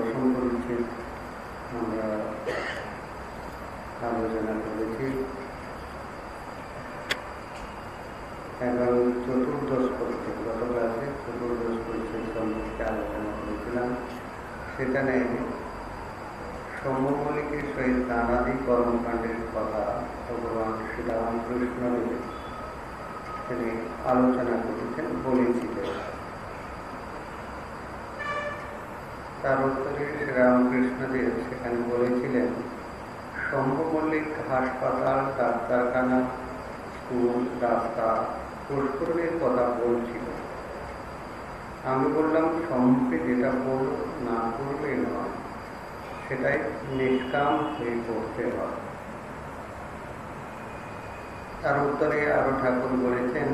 দর্শন করেছি আমরা আলোচনা করেছি এবং চতুর্দশ পরিচ্ছেদ গত ক্লাসে চতুর্দশ পরিচ্ছেদ সম্পর্কে আলোচনা করেছিলাম। সেখানে সৌম্যমলিকের সহিত নানাদি কর্মকাণ্ডের কথা ভগবান শ্রীরামকৃষ্ণ তিনি আলোচনা করেছেন বলেছিলেন তার উত্তরে শ্রীরামকৃষ্ণদেব সেখানে বলেছিলেন, শম্ভমল্লিক হাসপাতাল, ডাক্তারখানা, স্কুল, রাস্তা, পুষ্করণের কথা বলছিল। আমি বললাম সম্মুখে যেটা বল, না করলে নয়। সেটাই নিষ্কাম হয়ে করতে হয়। তার উত্তরে আরও ঠাকুর বলেছেন,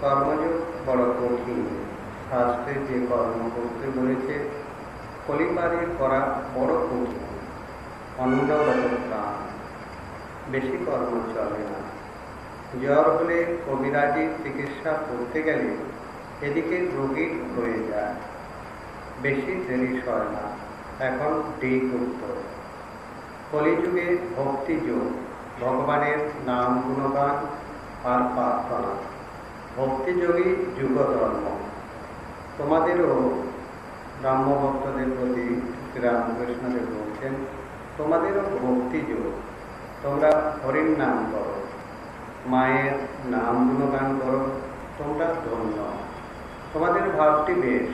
কর্মযোগ বড় কঠিন। শাস্ত্রে যে কর্ম করতে বলেছে কলিপারে করা বড় কঠিন। অন্নগত প্রাণ বেশি কর্ম চলে না। জ্বর হলে কবিরাজির চিকিৎসা করতে গেলে এদিকে রোগী হয়ে যায়। বেশি দেরি সয় না, এখন ডিক উত্তর কলিযুগে ভক্তিযোগ ভগবানের নাম গুণগান আর প্রার্থনা। ভক্তিযোগী যুগ ধর্ম তোমাদেরও ব্রাহ্ম ভক্তদের প্রতি শ্রীরামকৃষ্ণদেব বলছেন, তোমাদেরও ভক্তিযোগ তোমরা হরিণ নাম করো, মায়ের নাম গুণগান করো, তোমরা ধন্য তোমাদের ভাবটি বেশ।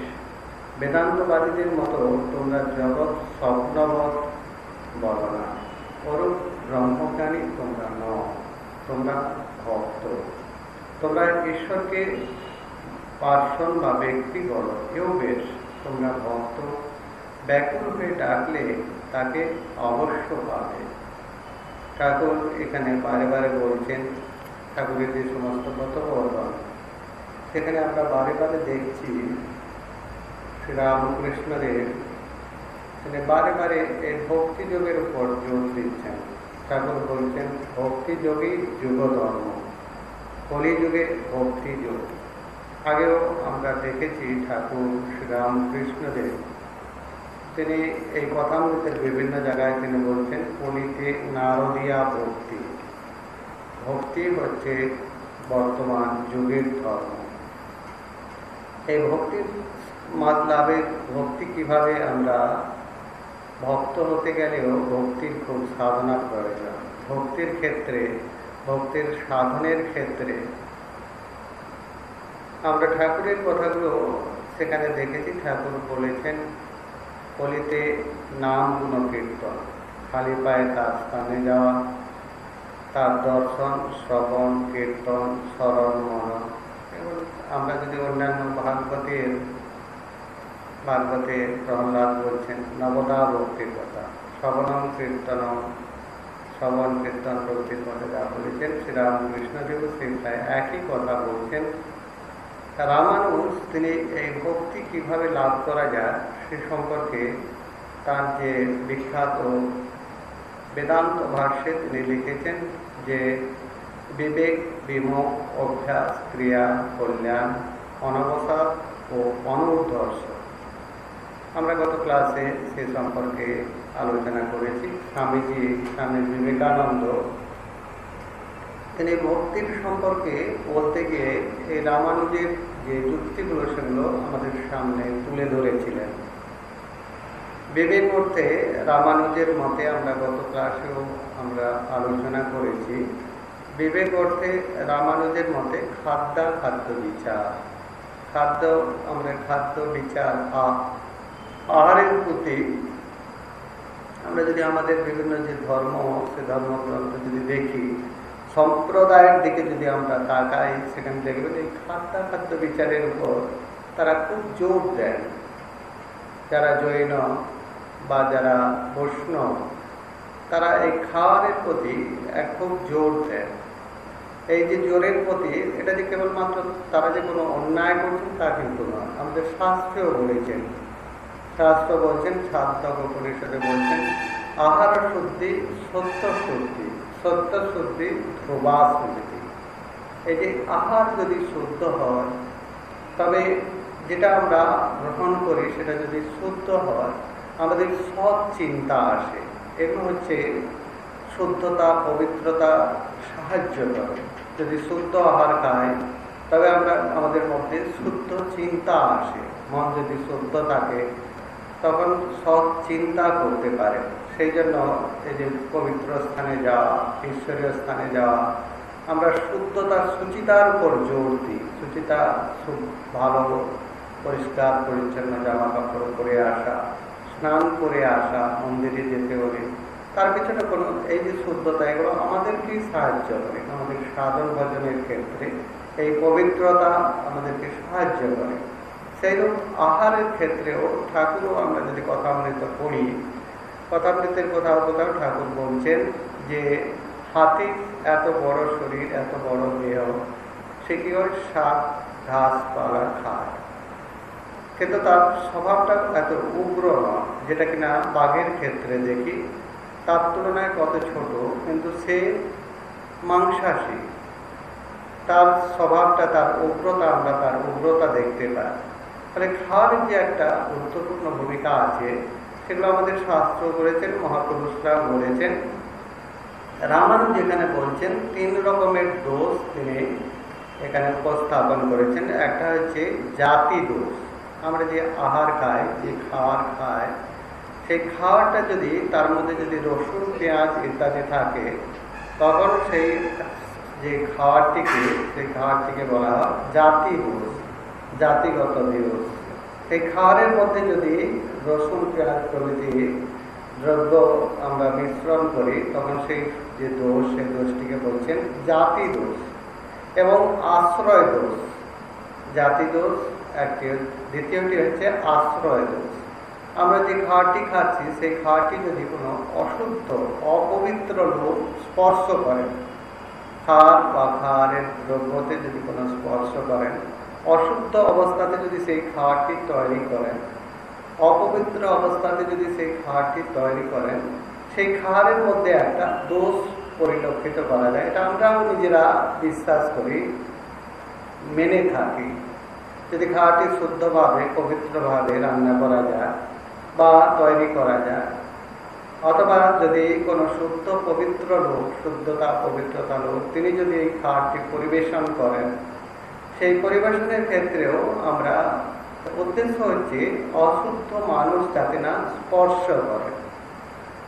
বেদান্তবাদীদের মতো তোমরা জগৎ স্বপ্নবৎ বলো না ওরূপ ব্রহ্মজ্ঞানী তোমরা ন তোমরা ভক্ত। তোমরা ঈশ্বরকে পার্সন বা ব্যক্তি বলো, এও বেশ। তোমরা ভক্ত। ব্যাকুল হয়ে ডাকলে তাকে অবশ্য পাবে। ঠাকুর এখানে বারে বারে বলছেন, ঠাকুরের যে সমস্ত কথোপকথন সেখানে আমরা বারে বারে দেখছি শ্রীরামকৃষ্ণদেব তিনি বারে বারে এই ভক্তিযোগের উপর জোর দিচ্ছেন। ঠাকুর বলছেন, ভক্তিযোগী যুগ ধর্ম কলিযুগে ভক্তিযোগ। আগেও আমরা দেখেছি ঠাকুর শ্রীরামকৃষ্ণদেব। তিনি এই কথামৃতের বিভিন্ন জায়গায় তিনি বলছেন কলিতে নারদিয়া ভক্তি। ভক্তি হচ্ছে বর্তমান যুগের ধর্ম। এই ভক্তির লাভের ভক্তি কীভাবে আমরা ভক্ত হতে গেলেও ভক্তির খুব সাধনা প্রয়োজন ভক্তির ক্ষেত্রে, ভক্তির সাধনের ক্ষেত্রে আমরা ঠাকুরের কথাগুলো সেখানে দেখেছি। ঠাকুর বলেছেন, কলিতে নাম গুণকীর্তন, খালি পায়ে তার স্থানে যাওয়া, তার দর্শন, শ্রবণ, কীর্তন, স্মরণ মনন এবং আমরা যদি অন্যান্য ভাগবতের ভাগবতে প্রহ্লাদ বলছেন নবদা ভক্তির কথা শ্রবণম কীর্তনম শ্রবণ কীর্তন প্রভৃতির কথা যা বলেছেন, শ্রীরামকৃষ্ণদেব সেই প্রায় একই কথা বলছেন। রামানুজ তিনি এই ভক্তি কীভাবে লাভ করা যায় সে সম্পর্কে তার যে বিখ্যাত বেদান্ত ভাষ্যে তিনি লিখেছেন যে বিবেক বিমুখ অভ্যাস, ক্রিয়া, কল্যাণ অনবসাদ ও অনুর্ধর্ষ আমরা গত ক্লাসে সে সম্পর্কে আলোচনা করেছি। স্বামীজি, স্বামী বিবেকানন্দ, তিনি ভক্তির সম্পর্কে বলতে গিয়ে এই রামানুজের যে যুক্তিগুলো সেগুলো আমাদের সামনে তুলে ধরেছিলেন। বিবেক অর্থে রামানুজের মতে আমরা গত ক্লাসেও আমরা আলোচনা করেছি বিবেক অর্থে রামানুজের মতে খাদ্য খাদ্য বিচার। খাদ্য, আমরা খাদ্য বিচার আহারের প্রতি আমরা যদি আমাদের বিভিন্ন যে ধর্ম, সে ধর্মগ্রন্থ যদি দেখি সম্প্রদায়ের দিকে যদি আমরা তাকাই, সেখানে দেখবেন এই খাদ্য খাদ্য বিচারের উপর তারা খুব জোর দেন। যারা জৈন বা যারা বৈষ্ণব, তারা এই খাওয়ারের প্রতি খুব জোর দেন। এই যে জোরের প্রতি, এটা যে কেবলমাত্র তারা যে কোনো অন্যায় করছেন তা কিন্তু নয়। আমাদের শাস্ত্রেও বলেছেন। শাস্ত্র বলছেন, সাধক পরিষদে বলছেন, আহার শুদ্ধি সত্য শুদ্ধি। সত্য শুদ্ধি ধ্রুবা শুদ্ধি এই যে আহার যদি শুদ্ধ হয়, তবে যেটা আমরা গ্রহণ করি সেটা যদি শুদ্ধ হয়, আমাদের সৎ চিন্তা আসে। এগুলো হচ্ছে শুদ্ধতা, পবিত্রতা সাহায্য করে। যদি শুদ্ধ আহার খাই, তবে আমরা, আমাদের মধ্যে শুদ্ধ চিন্তা আসে। মন যদি শুদ্ধ থাকে, তখন সৎ চিন্তা করতে পারে। সেই জন্য এই যে পবিত্র স্থানে যাওয়া ঈশ্বরীয় স্থানে যাওয়া, আমরা শুদ্ধতা, সুচিতার উপর জোর দিই। সুচিতা সু- ভালো, পরিষ্কার, পরিচ্ছন্ন জামা কাপড় পরে আসা, স্নান করে আসা, মন্দিরে যেতে হলে। তার পিছনে কোনো, এই যে শুদ্ধতা, এগুলো আমাদেরকেই সাহায্য করে। আমাদের সাধন ভজনের ক্ষেত্রে এই পবিত্রতা আমাদেরকে সাহায্য করে। সেইরূপ আহারের ক্ষেত্রেও ঠাকুরও আমরা যদি কথামৃত পড়ি কথামৃতের কোথাও কোথাও ঠাকুর বলছেন যে হাতি এত বড় শরীর, এত বড় দেহ, সে কি হয় শাক ঘাস পালা খায়? কিন্তু তার স্বভাবটা এত উগ্র নয় যেটা কিনা বাঘের ক্ষেত্রে দেখি, তার তুলনায় কত ছোট, কিন্তু সে মাংসাশী। তার স্বভাবটা, তার উগ্রতা, আমরা তার উগ্রতা দেখতে পাই। তাহলে খাওয়ার যে একটা গুরুত্বপূর্ণ ভূমিকা আছে সেগুলো আমাদের শাস্ত্র করেছেন মহাপুরুষরা বলেছেন রামানুজ যেখানে বলছেন, তিন রকমের দোষ তিনি এখানে উপস্থাপন করেছেন। একটা হচ্ছে জাতি দোষ। আমরা যে আহার খাই, যে খাবার খাই, সেই খাওয়ারটা যদি তার মধ্যে যদি রসুন, পেঁয়াজ ইত্যাদি থাকে, তখন সেই যে খাবারটিকে সেই খাওয়ারটিকে বলা হয় জাতি দোষ, জাতিগত দিবস সেই খাবারের মধ্যে যদি রসুন পেঁয়াজ প্রভৃতি দ্রব্য আমরা মিশ্রণ করি, তখন সেই যে দোষ, সেই দোষটিকে বলছেন জাতি দোষ এবং আশ্রয় দোষ। জাতি দোষ, একটি, দ্বিতীয়টি হচ্ছে আশ্রয় দোষ। আমরা যে খাওয়ারটি খাচ্ছি, সেই খাওয়ারটি যদি কোনো অশুদ্ধ, অপবিত্র লোক স্পর্শ করেন, খার বা খাওয়ারের দ্রব্যতে যদি কোনো স্পর্শ করেন, অশুদ্ধ অবস্থাতে যদি সেই খাওয়ারটি তৈরি করেন অপবিত্র অবস্থাতে যদি সেই খাওয়ারটি তৈরি করেন, সেই খাওয়ারের মধ্যে একটা দোষ পরিলক্ষিত করা যায়। এটা আমরাও নিজেরা বিশ্বাস করি, মেনে থাকি। যদি খাওয়াটি শুদ্ধভাবে, পবিত্রভাবে রান্না করা যায় বা তৈরি করা যায়, অথবা যদি কোনো শুদ্ধ পবিত্র লোক, শুদ্ধতা, পবিত্রতা লোক, তিনি যদি এই খাওয়ারটি পরিবেশন করেন, সেই পরিবেশনের ক্ষেত্রেও আমরা উদ্দেশ্য হচ্ছে অশুদ্ধ মানুষ যাতে না স্পর্শ করে।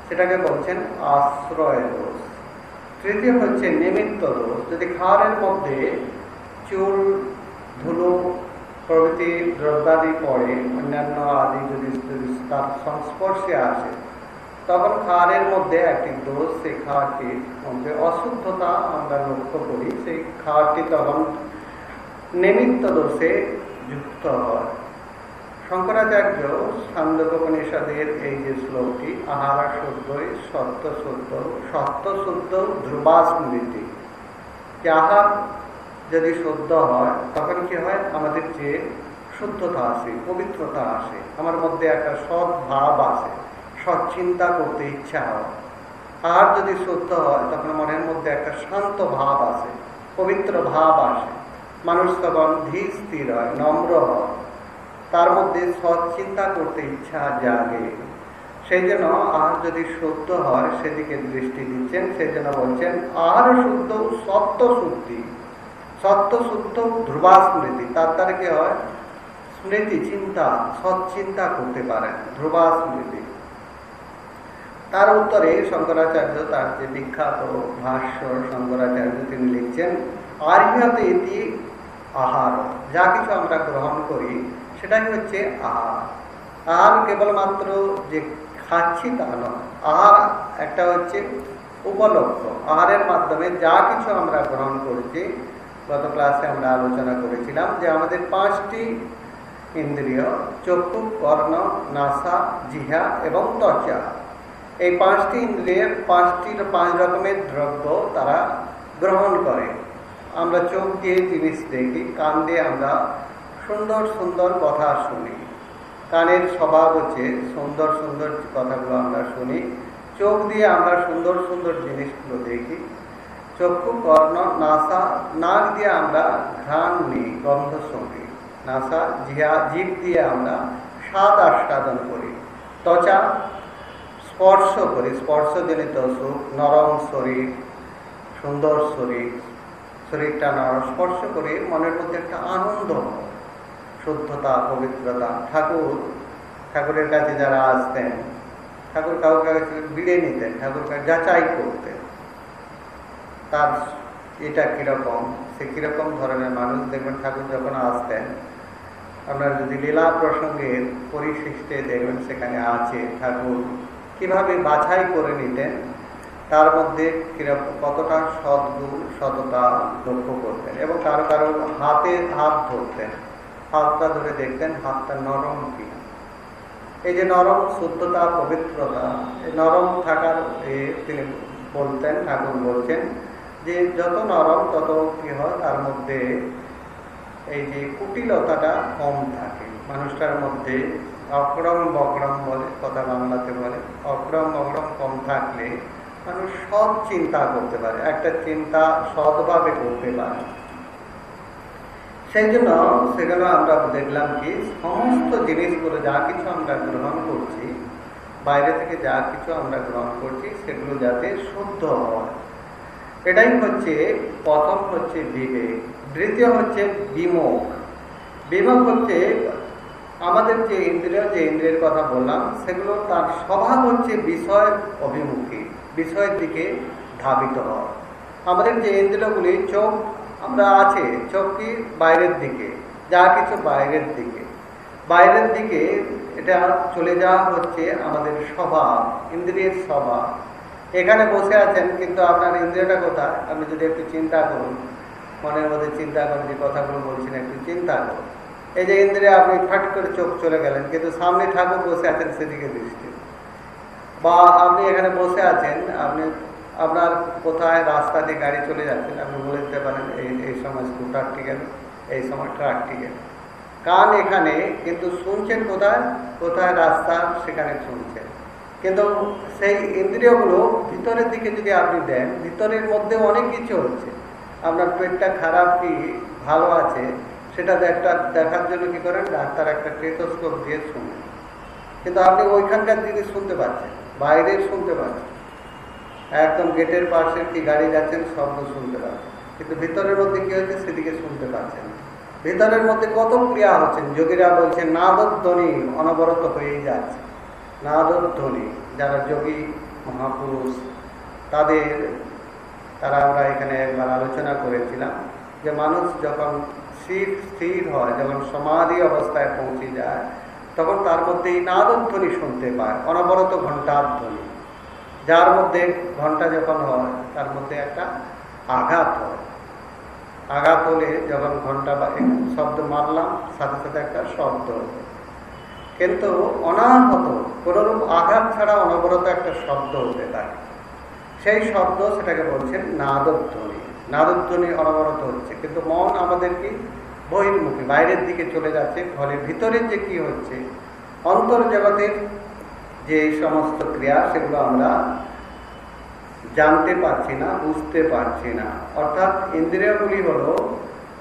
সেটাকে বলছেন আশ্রয় দোষ। তৃতীয় হচ্ছে নিমিত্ত দোষ। যদি খাওয়ারের মধ্যে চুল, ধুলো, প্রভৃতি দ্রব্যাদি পড়ে, অন্যান্য আদি যদি তার সংস্পর্শে আসে, তখন খাওয়ারের মধ্যে একটি দোষ, সেই খাওয়ারটির মধ্যে অশুদ্ধতা আমরা লক্ষ্য করি। সেই খাওয়ারটি তখন নিমিত্ত দোষে যুক্ত হয়। শঙ্করাচার্য সান্দোপনিষদের এই যে শ্লোকটি, আহারা শুদ্ধই সত্য শুদ্ধ সত্য শুদ্ধ ধ্রুবা স্মৃতি আহার যদি শুদ্ধ হয়, তখন কি হয়? আমাদের যে শুদ্ধতা আসে, পবিত্রতা আসে, আমার মধ্যে একটা সৎ ভাব আসে সৎ চিন্তা করতে ইচ্ছা হয়। আর যদি শুদ্ধ হয়, তখন মনের মধ্যে একটা শান্ত ভাব আসে, পবিত্র ভাব আসে। মানুষ তখন ধীর স্থির হয়, নম্র হয়। তার মধ্যে সৎ চিন্তা করতে ইচ্ছা জাগে। সেই জন্য আর যদি শুদ্ধ হয়, সেদিকে দৃষ্টি দিচ্ছেন, সেই জন্য বলছেন, আর শুদ্ধ সত্য শুদ্ধি। সত্য, শুদ্ধ ধ্রুবা স্মৃতি, তার দ্বারা কি হয়? স্মৃতি, চিন্তা সৎ চিন্তা করতে পারেন ধ্রুবা স্মৃতি। তার উত্তরে শঙ্করাচার্য, তার যে বিখ্যাত ভাষ্য শঙ্করাচার্য, তিনি লিখছেন আর্যত ইতি আহার। যা কিছু আমরা গ্রহণ করি সেটাই হচ্ছে আহার আহার কেবলমাত্র যে খাচ্ছি তা নয়। আহার একটা হচ্ছে উপলক্ষ আহারের মাধ্যমে যা কিছু আমরা গ্রহণ করছি, গত ক্লাসে আমরা আলোচনা করেছিলাম যে আমাদের পাঁচটি ইন্দ্রিয়, চক্ষু, কর্ণ, নাসা জিহা এবং ত্বচা। এই পাঁচটি ইন্দ্রিয়ের পাঁচটির পাঁচ রকমের দ্রব্য তারা গ্রহণ করে। আমরা চোখ দিয়ে জিনিস দেখি, কান দিয়ে আমরা সুন্দর সুন্দর কথা শুনি। কানের স্বভাব হচ্ছে সুন্দর সুন্দর কথাগুলো আমরা শুনি। চোখ দিয়ে আমরা সুন্দর সুন্দর জিনিসগুলো দেখি। চক্ষু কর্ণ, নাসা, নাক দিয়ে আমরা ঘ্রাণ নিই, গন্ধ শুনি। নাসা জিয়া জিভ দিয়ে আমরা স্বাদ আস্বাদন করি। ত্বচা স্পর্শ করি। স্পর্শজনিত সুখ নরম শরীর, সুন্দর শরীর, শরীরটা নরম, স্পর্শ করে মনের মধ্যে একটা আনন্দ হয়। শুদ্ধতা, পবিত্রতা। ঠাকুর, ঠাকুরের কাছে যারা আসতেন, ঠাকুর কাউকে বিড়ে নিতেন, ঠাকুরকে যাচাই করতেন। তার এটা কীরকম? সে কীরকম ধরনের মানুষ? দেখবেন ঠাকুর যখন আসতেন আপনার যদি লীলা প্রসঙ্গের পরিশিষ্টে দেখবেন সেখানে আছে ঠাকুর কীভাবে বাছাই করে নিতেন, তার মধ্যে কীরকম, কতটা সদ্গুণ, সততা লক্ষ্য করতেন এবং কারও কারও হাতে হাত ধরতেন। হাতটা ধরে দেখতেন হাতটা নরম কিনা। এই যে নরম শুদ্ধতা, পবিত্রতা নরম থাকার তিনি বলতেন, ঠাকুর বলছেন যে যত নরম, তত কি হয়, তার মধ্যে এই যে কুটিলতাটা কম থাকে। মানুষটার মধ্যে অক্রম বক্রম বলে, কথা বাংলাতে বলে, অক্রম বক্রম কম থাকলে মানুষ সৎ চিন্তা করতে পারে। একটা চিন্তা সৎভাবে করতে পারে। সেই জন্য সেগুলো আমরা দেখলাম কি, সমস্ত জিনিসগুলো যা কিছু আমরা গ্রহণ করছি, বাইরে থেকে যা কিছু আমরা গ্রহণ করছি, সেগুলো যাতে শুদ্ধ হয়। এটাই হচ্ছে, প্রথম হচ্ছে বিবেক, দ্বিতীয় হচ্ছে বিমুখ। বিমুখ হচ্ছে, আমাদের যে ইন্দ্রিয়, যে ইন্দ্রিয়ের কথা বললাম, সেগুলো তার স্বভাব হচ্ছে বিষয় অভিমুখী, বিষয়ের দিকে ধাবিত হয়। আমাদের যে ইন্দ্রিয়গুলি চোখ আমরা আছে চোখ কি বাইরের দিকে, যা কিছু বাইরের দিকে। বাইরের দিকে এটা চলে যাওয়া হচ্ছে আমাদের স্বভাব ইন্দ্রিয়ের স্বভাব এখানে বসে আছেন, কিন্তু আপনার ইন্দ্রিয়টা কোথায়? আপনি যদি একটু চিন্তা করুন, মনের মধ্যে চিন্তা করেন যে কথাগুলো বলছেন, একটু চিন্তা করুন। এই যে ইন্দ্রিয়, আপনি ফাট করে চোখ চলে গেলেন, কিন্তু সামনে ঠাকুর বসে আছেন সেদিকে দৃষ্টি। বা আপনি এখানে বসে আছেন, আপনি আপনার কোথায় রাস্তা দিয়ে গাড়ি চলে যাচ্ছেন আপনি বলে দিতে পারেন, এই এই সময় স্কুটারটি গেল, এই সময় ট্রাকটি গেল। কান এখানে কিন্তু শুনছেন কোথায়? কোথায় রাস্তা? সেখানে শুনছেন। কিন্তু সেই ইন্দ্রিয়গুলো ভিতরের দিকে যদি আপনি দেন, ভিতরের মধ্যে অনেক কিছু হচ্ছে। আপনার পেটটা খারাপ কি ভালো আছে, সেটা একটা দেখার জন্য কি করেন? ডাক্তার একটা টেটোস্কোপ দিয়ে শুনেন। কিন্তু আপনি ওইখানকার জিনিস শুনতে পাচ্ছেন, বাইরের শুনতে পাচ্ছেন। একদম গেটের পাশে কি গাড়ি যাচ্ছেন শব্দ শুনতে পাচ্ছেন। কিন্তু ভিতরের মধ্যে কি হচ্ছে সেদিকে শুনতে পাচ্ছেন ভিতরের মধ্যে কত ক্রিয়া হচ্ছেন? যোগীরা বলছেন, নাদধ্বনি অনবরত হয়েই যাচ্ছে। নাদধ্বনি, যারা যোগী মহাপুরুষ, তাদের, তারা আমরা এখানে একবার আলোচনা করেছিলাম যে মানুষ যখন স্থির স্থির হয়, যখন সমাধি অবস্থায় পৌঁছে যায়, তখন তার মধ্যে এই নাদধ্বনি শুনতে পায়, অনবরত ঘণ্টার ধ্বনি যার মধ্যে ঘণ্টা যখন হয়, তার মধ্যে একটা আঘাত হয়। আঘাত হলে যখন ঘণ্টা বা শব্দ মারলাম, সাথে সাথে একটা শব্দ কিন্তু অনাহত, কোনোরূপ আঘাত ছাড়া অনবরত একটা শব্দ হতে থাকে। সেই শব্দ সেটাকে বলছেন নাদধ্বনি। নাদধ্বনি অনবরত হচ্ছে। কিন্তু মন আমাদের কি? বহির্মুখী। বাইরের দিকে চলে যাচ্ছে। ফলে ভিতরের যে কি হচ্ছে? অন্তর্জগতের যে সমস্ত ক্রিয়া সেগুলো আমরা জানতে পারছি না, বুঝতে পারছি না। অর্থাৎ ইন্দ্রিয়গুলি হলো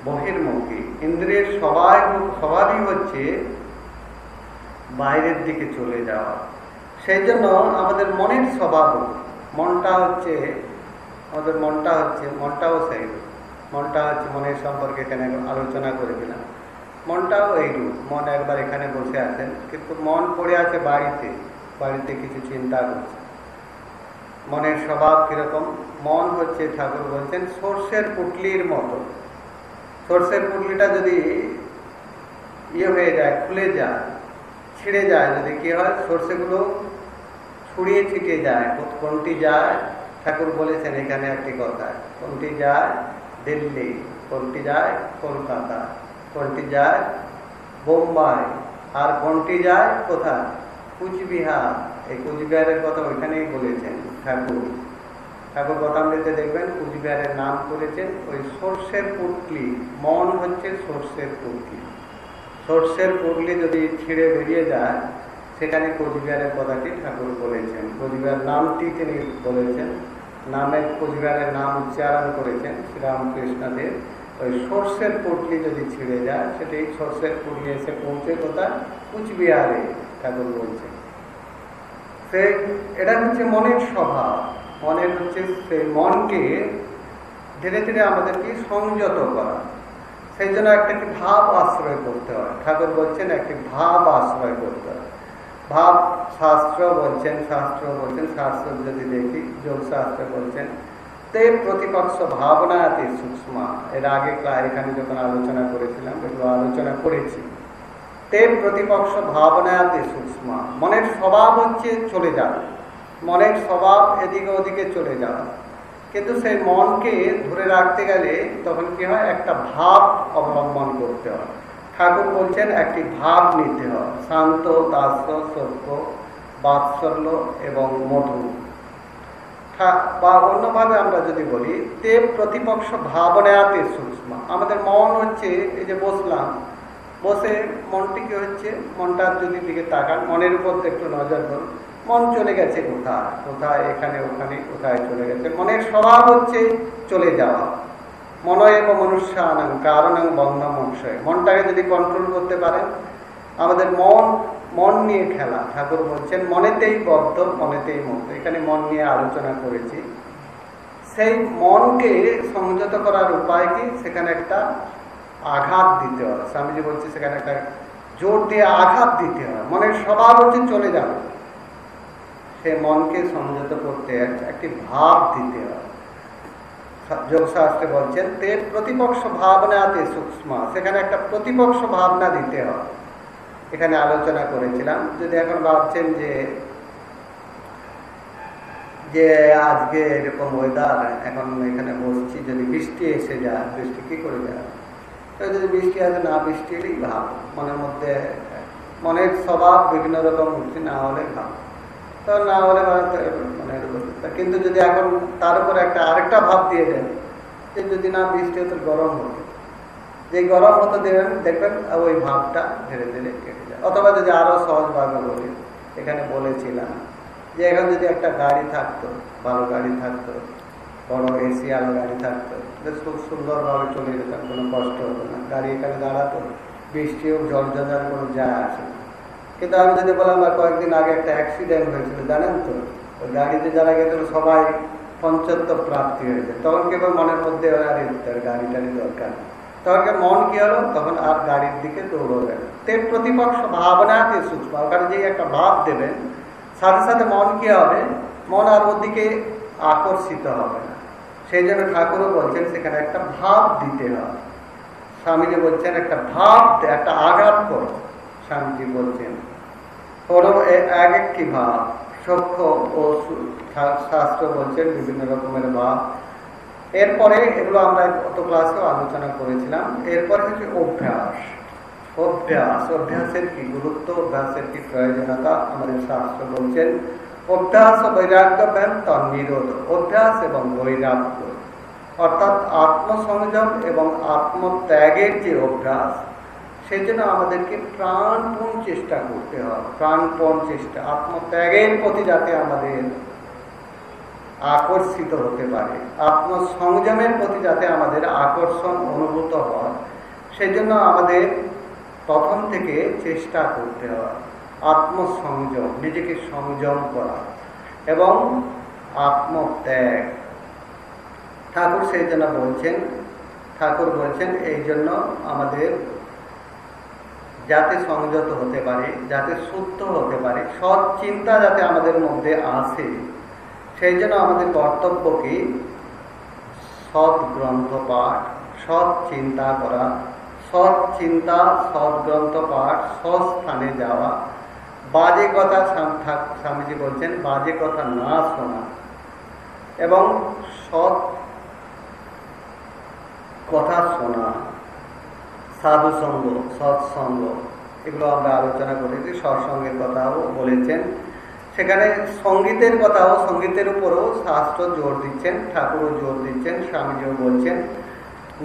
বহির্মুখী। ইন্দ্রিয়ের সবাই সবারই হচ্ছে বাইরের দিকে চলে যাওয়া। সেই জন্য আমাদের মনের স্বভাব মনটা হচ্ছে, আমাদের মনটা হচ্ছে, মনটাও সেই মনটা হচ্ছে মনের সম্পর্কে এখানে আলোচনা করেছিলাম মনটাও এইরূপ মন একবার এখানে বসে আছেন, কিন্তু মন পড়ে আছে বাড়িতে। বাড়িতে কিছু চিন্তা করছে। মনের স্বভাব কীরকম? মন হচ্ছে, ঠাকুর বলছেন, সর্ষের পুটলির মতো। সর্ষের পুটলিটা যদি ইয়ে হয়ে যায়, খুলে যায়, ছিঁড়ে যায়, যদি কি হয়, সর্ষেগুলো ছড়িয়ে ছিটিয়ে যায় কোনটি যায়? ঠাকুর বলেছেন এখানে একটি কথা, কোনটি যায়? দিল্লি, কোনটি যায়? কলকাতা, কোনটি যায়? বোম্বাই, আর কোনটি যায়? কোথায়? কুচবিহার, এই কুচবিহারের কথা ওইখানেই বলেছেন ঠাকুর। ঠাকুর কথামৃতে দেখবেন কুচবিহারের নাম করেছেন ওই সর্ষের পুটলি, মন হচ্ছে সর্ষের পুটলি। সর্ষের পুটলি যদি ছিঁড়ে বেরিয়ে যায়, সেখানে কোচবিহারের কথাটি ঠাকুর বলেছেন। কোচবিহার নামটি তিনি বলেছেন নামের কোচবিহারের নাম উচ্চারণ করেছেন শ্রীরামকৃষ্ণদেব। ওই সর্ষের পুটলি যদি ছিঁড়ে যায়, সেটি সর্ষের পুটলি এসে পৌঁছে কোথায়? কুচবিহারে। ঠাকুর বলছেন সে, এটা হচ্ছে মনের স্বভাব। মনের হচ্ছে সেই মনকে ধীরে ধীরে আমাদেরকে সংযত করা। সেই জন্য একটা ভাব আশ্রয় করতে হয়। ঠাকুর বলছেন, একটি ভাব আশ্রয় করতে হয়। ভাব শাস্ত্র বলছেন শাস্ত্র বলছেন, শাস্ত্র যদি দেখি, যোগ শাস্ত্র বলছেন, তে প্রতিপক্ষ ভাবনা অতি সূক্ষ্ম। এর আগে এখানে যখন আলোচনা করেছিলাম এগুলো আলোচনা করেছি। তে প্রতিপক্ষ ভাবনা অতি সূক্ষ্ম মনের স্বভাব হচ্ছে চলে যাওয়া। মনের স্বভাব এদিকে ওদিকে চলে যাওয়া। কিন্তু সেই মনকে ধরে রাখতে গেলে তখন কি হয়? একটা ভাব অবলম্বন করতে হয়। ঠাকুর বলছেন, একটি ভাব নিতে হয়। শান্ত, দাস্য সত্য বাৎসল্য এবং মধু বা অন্যভাবে আমরা যদি বলি তে প্রতিপক্ষ ভাবনাতে সূক্ষ্ম আমাদের মন হচ্ছে এই যে বসলাম বসে মনটি কি হচ্ছে মনটার যদি দিকে তাকান, মনের উপর একটু নজর করুন মন চলে গেছে কোথায়? কোথায় এখানে, ওখানে, কোথায় চলে গেছে? মনের স্বভাব হচ্ছে চলে যাওয়া। মনয়েব মনুষ্যানাং, কারণাং বন্ধ মনসয় মনটাকে যদি কন্ট্রোল করতে পারেন, আমাদের মন মন নিয়ে খেলা। ঠাকুর বলছেন, মনেতেই বদ্ধ মনেতেই মুক্ত এখানে মন নিয়ে আলোচনা করেছি। সেই মনকে সংযত করার উপায় কি? সেখানে একটা আঘাত দিতে হয়। স্বামীজি বলছে সেখানে একটা জোর দিয়ে আঘাত দিতে হয়। মনের স্বভাব হচ্ছে চলে যাবে সে মনকে সংযত করতে একটি ভাব দিতে হয়। যোগশাস্ত্রে বলছেন, তে প্রতিপক্ষ ভাবনাতে সূক্ষ্ম। সেখানে একটা প্রতিপক্ষ ভাবনা দিতে হয়। এখানে আলোচনা করেছিলাম। যদি এখন ভাবছেন যে যে আজকে এরকম ওয়েদার এখন এখানে বসছি, যদি বৃষ্টি এসে যায়, বৃষ্টি কি করে যায়? যদি বৃষ্টি আসে, না বৃষ্টি এলেই ভাব। মনের মধ্যে, মনের স্বভাব বিভিন্ন রকম উঠছে না হলে ভাব। তো না হলে মানে কিন্তু যদি এখন তার উপর একটা আরেকটা ভাব দিয়ে দেন, যে যদি না বৃষ্টি হতো, গরম হতো। যে গরম হতে দেবেন দেখবেন, ওই ভাবটা ধীরে ধীরে কেটে যায়। অথবা যদি আরও সহজভাবে বলি, এখানে বলেছিলাম যে এখন যদি একটা গাড়ি থাকতো, ভালো গাড়ি থাকতো, বড় এসি আলো গাড়ি থাকতো খুব সুন্দরভাবে চলে যেতাম কোনো কষ্ট হতো না। গাড়ি এখানে দাঁড়াতো বৃষ্টি হোক জল কোনো আসে না কিন্তু আমি যদি বললাম কয়েকদিন আগে একটা অ্যাক্সিডেন্ট হয়েছিল জানেন তো? ওই গাড়িতে যারা গেছিল, সবাই পঞ্চত্ব প্রাপ্তি হয়েছে। তখন কেবল মনের মধ্যে আরে গাড়ি টাড়ি দরকার। তখন মন কি হলো? তখন আর গাড়ির দিকে দৌড়বে তে প্রতিপক্ষ ভাবনাতে সূক্ষ্ম ওখানে যে একটা ভাব দেবেন, সাথে সাথে মন কি হবে? মন আর ওর দিকে আকর্ষিত হবে না। সেই জন্য ঠাকুরও বলছেন, সেখানে একটা ভাব দিতে হবে স্বামীজি বলছেন, একটা ভাব একটা আঘাত করো, স্বামীজি বলছেন। কোনো এক একটি ভাব সক্ষ ও শাস্ত্র বলছেন, বিভিন্ন রকমের ভাব। এরপরে এগুলো আমরা গত ক্লাসেও আলোচনা করেছিলাম। এরপরে হচ্ছে অভ্যাস। অভ্যাস, অভ্যাসের কি গুরুত্ব, অভ্যাসের কি প্রয়োজনীয়তা, আমাদের শাস্ত্র বলছেন। অভ্যাস ও বৈরাগ্য ব্যায়াম নিরোধ। অভ্যাস এবং বৈরাগ্য। অর্থাৎ আত্মসংযম এবং আত্মত্যাগের যে অভ্যাস সেই জন্য আমাদেরকে প্রাণপণ চেষ্টা করতে হয়। প্রাণপণ চেষ্টা, আত্মত্যাগের প্রতি যাতে আমাদের আকর্ষিত হতে পারে। আত্মসংযমের প্রতি যাতে আমাদের আকর্ষণ অনুভূত হয় সেই জন্য আমাদের প্রথম থেকে চেষ্টা করতে হয়। আত্মসংযম, নিজেকে সংযম করা এবং আত্মত্যাগ। ঠাকুর সেই জন্য বলছেন, ঠাকুর বলছেন এই জন্য আমাদের যাতে সংযত হতে পারে, যাতে শুদ্ধ হতে পারে, সৎ চিন্তা যাতে আমাদের মধ্যে আসে, সেই জন্য আমাদের কর্তব্য কি সৎ গ্রন্থ পাঠ, সৎ চিন্তা করা, সৎ চিন্তা, সৎ গ্রন্থ পাঠ, সৎ স্থানে যাওয়া বাজে কথা স্বামীজি বলছেন, বাজে কথা না শোনা। এবং সৎ কথা শোনা সাধুসঙ্গ সৎসঙ্গ এগুলো আমরা আলোচনা করেছি, সৎসঙ্গের কথাও বলেছেন। সেখানে সঙ্গীতের কথাও, সঙ্গীতের উপরও শাস্ত্র জোর দিচ্ছেন, ঠাকুরও জোর দিচ্ছেন, স্বামীজিও বলছেন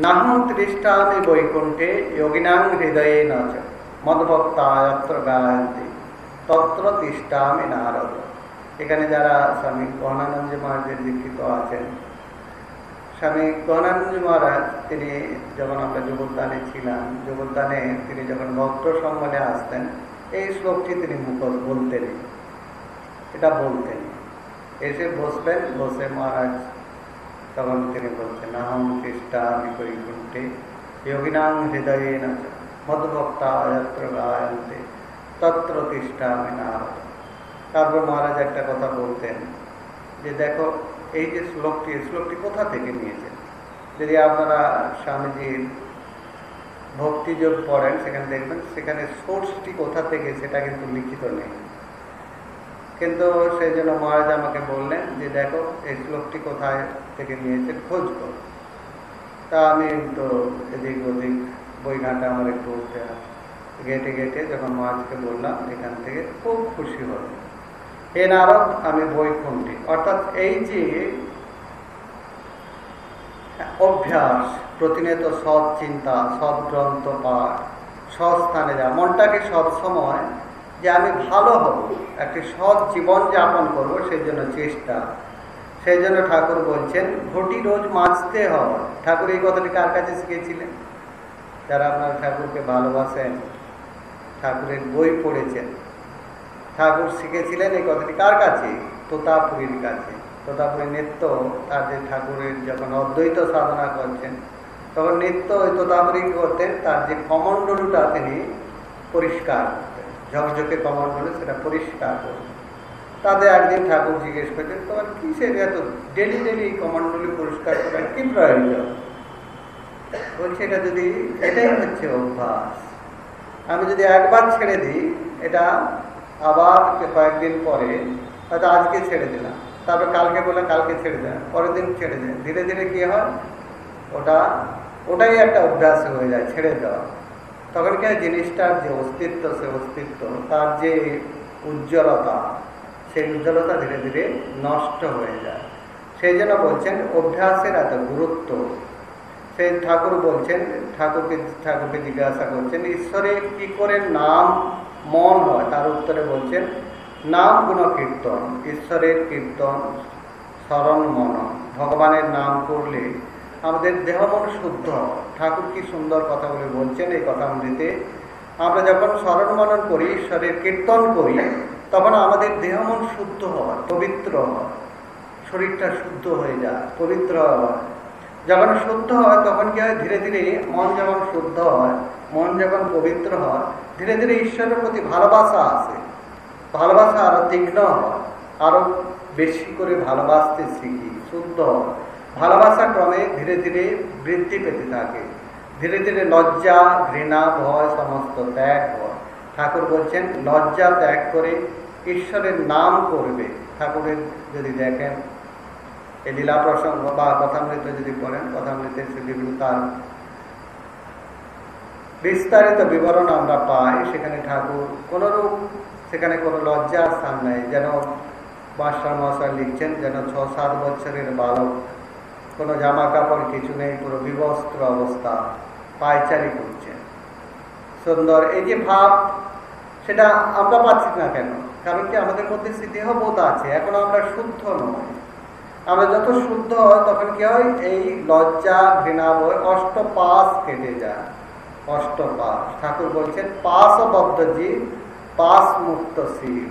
নাহম তৃষ্টামি বৈকুণ্ঠে, যোগিনাং হৃদয়ে নচ, মদভক্তায়ত্র গায়ন্তি। তত্র তিষ্ঠামি নারদ। এখানে যারা স্বামী গহনানন্দ মহারাজের দীক্ষিত আছেন, স্বামী গহনানন্দ মহারাজ তিনি যখন আমরা যোগদানে ছিলাম যোগদানে তিনি যখন ভক্ত সম্মানে আসতেন, এই শ্লোকটি তিনি মুখ বলতেন। এটা বলতেন। এসে বসবেন বসে মহারাজ তখন তিনি বলছেন আহম চেষ্টা আমি করি ঘুরতে যোগিনাং হৃদয়ে না মধুভক্তা যত্র গায়ন্তে। তত্র তিষ্ঠা না তারপর মহারাজ একটা কথা বলতেন যে দেখো, এই যে শ্লোকটি শ্লোকটি কোথা থেকে নিয়েছেন? যদি আপনারা স্বামীজির ভক্তিযোগ পড়েন, সেখানে দেখবেন সেখানে সোর্সটি কোথা থেকে, সেটা কিন্তু লিখিত নেই। কিন্তু সেই জন্য মহারাজ আমাকে বললেন যে দেখো, এই শ্লোকটি কোথায় থেকে নিয়েছে খোঁজ তা আমি তো এদিক ওদিক বই ঘাটা আমার একটু উঠতে গেটে গেটে যখন মহারাজকে বললাম, এখান থেকে খুব খুশি হল। হে নারদ, আমি বই কোনটি অর্থাৎ এই যে অভ্যাস, প্রতিনিয়ত সৎ চিন্তা, সৎ গ্রন্থ পাঠ সৎস্থানে যা মনটাকে সবসময় যে আমি ভালো হব, একটি সৎ জীবন যাপন করব, সেই জন্য চেষ্টা। সেই জন্য ঠাকুর বলছেন, ঘটি রোজ মাছতে হবে। ঠাকুর এই কথাটি কার কাছে শিখেছিলেন যারা আপনার ঠাকুরকে ভালোবাসেন ঠাকুরের বই পড়েছেন। ঠাকুর শিখেছিলেন এই কথাটি কার কাছে? তোতাপুরীর কাছে। তোতাপুরী নৃত্য তার যে ঠাকুরের যখন অদ্বৈত সাধনা করছেন, তখন নৃত্য ওই তোতাপুরী করতেন? তার যে কমণ্ডলুটা তিনি পরিষ্কার করতেন। ঝকঝকে কমণ্ডলে সেটা পরিষ্কার করতেন। তাদের একদিন ঠাকুর জিজ্ঞেস করছেন তোমার কিসের এত ডেলি ডেলি কমণ্ডলী পরিষ্কার করার কি প্রয়োজন? বলছে, এটা যদি, এটাই হচ্ছে অভ্যাস। আমি যদি একবার ছেড়ে দিই, এটা আবার কয়েকদিন পরে, হয়তো আজকে ছেড়ে দিলাম। তারপর কালকে বলে কালকে ছেড়ে দেয় পরের দিন ছেড়ে দেয় ধীরে ধীরে কি হয়? ওটা, ওটাই একটা অভ্যাস হয়ে যায়, ছেড়ে দেওয়া। তখন কি জিনিসটার যে অস্তিত্ব, সে অস্তিত্ব, তার যে উজ্জ্বলতা, সেই উজ্জ্বলতা ধীরে ধীরে নষ্ট হয়ে যায়। সেই জন্য বলছেন, অভ্যাসের এত গুরুত্ব সেই ঠাকুর বলছেন, ঠাকুরকে ঠাকুরকে জিজ্ঞাসা করছেন, ঈশ্বরে কি করে নাম মন হয়? তার উত্তরে বলছেন, নাম গুণ কীর্তন, ঈশ্বরের কীর্তন স্মরণ মন। ভগবানের নাম করলে আমাদের দেহ মন শুদ্ধ ঠাকুর কি সুন্দর কথা বলে বলছেন এই কথা কথামৃতে। আমরা যখন স্মরণ মনন করি, ঈশ্বরের কীর্তন করি, তখন আমাদের দেহ মন শুদ্ধ হয়, পবিত্র হয়। শরীরটা শুদ্ধ হয়ে যায়, পবিত্র হয়। যখন শুদ্ধ হয়, তখন কি হয়? ধীরে ধীরে মন যখন শুদ্ধ হয়, মন যখন পবিত্র হয়, ধীরে ধীরে ঈশ্বরের প্রতি ভালোবাসা আসে। ভালোবাসা আরও তীক্ষ্ণ হয়, আরও বেশি করে ভালোবাসতে শিখি, শুদ্ধ ভালোবাসা ক্রমে ধীরে ধীরে বৃদ্ধি পেতে থাকে। ধীরে ধীরে লজ্জা, ঘৃণা, ভয় সমস্ত ত্যাগ হয়। ঠাকুর বলছেন, লজ্জা ত্যাগ করে ঈশ্বরের নাম করবে। ঠাকুরের যদি দেখেন এই লীলা প্রসঙ্গ বা কথামৃত যদি পড়েন, কথামৃতে সেগুলো তার বিস্তারিত বিবরণ আমরা পাই। সেখানে ঠাকুর কোনরূপ, সেখানে কোনো লজ্জার স্থান নেই। যেন মাস্টার মশাই লিখছেন যেন ছ সাত বছরের বালক, কোনো জামা কাপড় কিছু নেই, পুরো বিবস্ত্র অবস্থা, পায়চারি করছেন। সুন্দর, এই যে ভাব, সেটা আমরা পাচ্ছি না কেন? কারণ কি আমাদের মধ্যে সে দেহবোধ আছে। এখন আমরা শুদ্ধ নয় আমরা যত শুদ্ধ হয় তখন কি হয়? এই লজ্জা ঘৃণা বই অষ্টপাস কেটে যায়। অষ্ট পাশ ঠাকুর বলছেন, পাশ বদ্ধ জীব, পাশ মুক্ত শিব।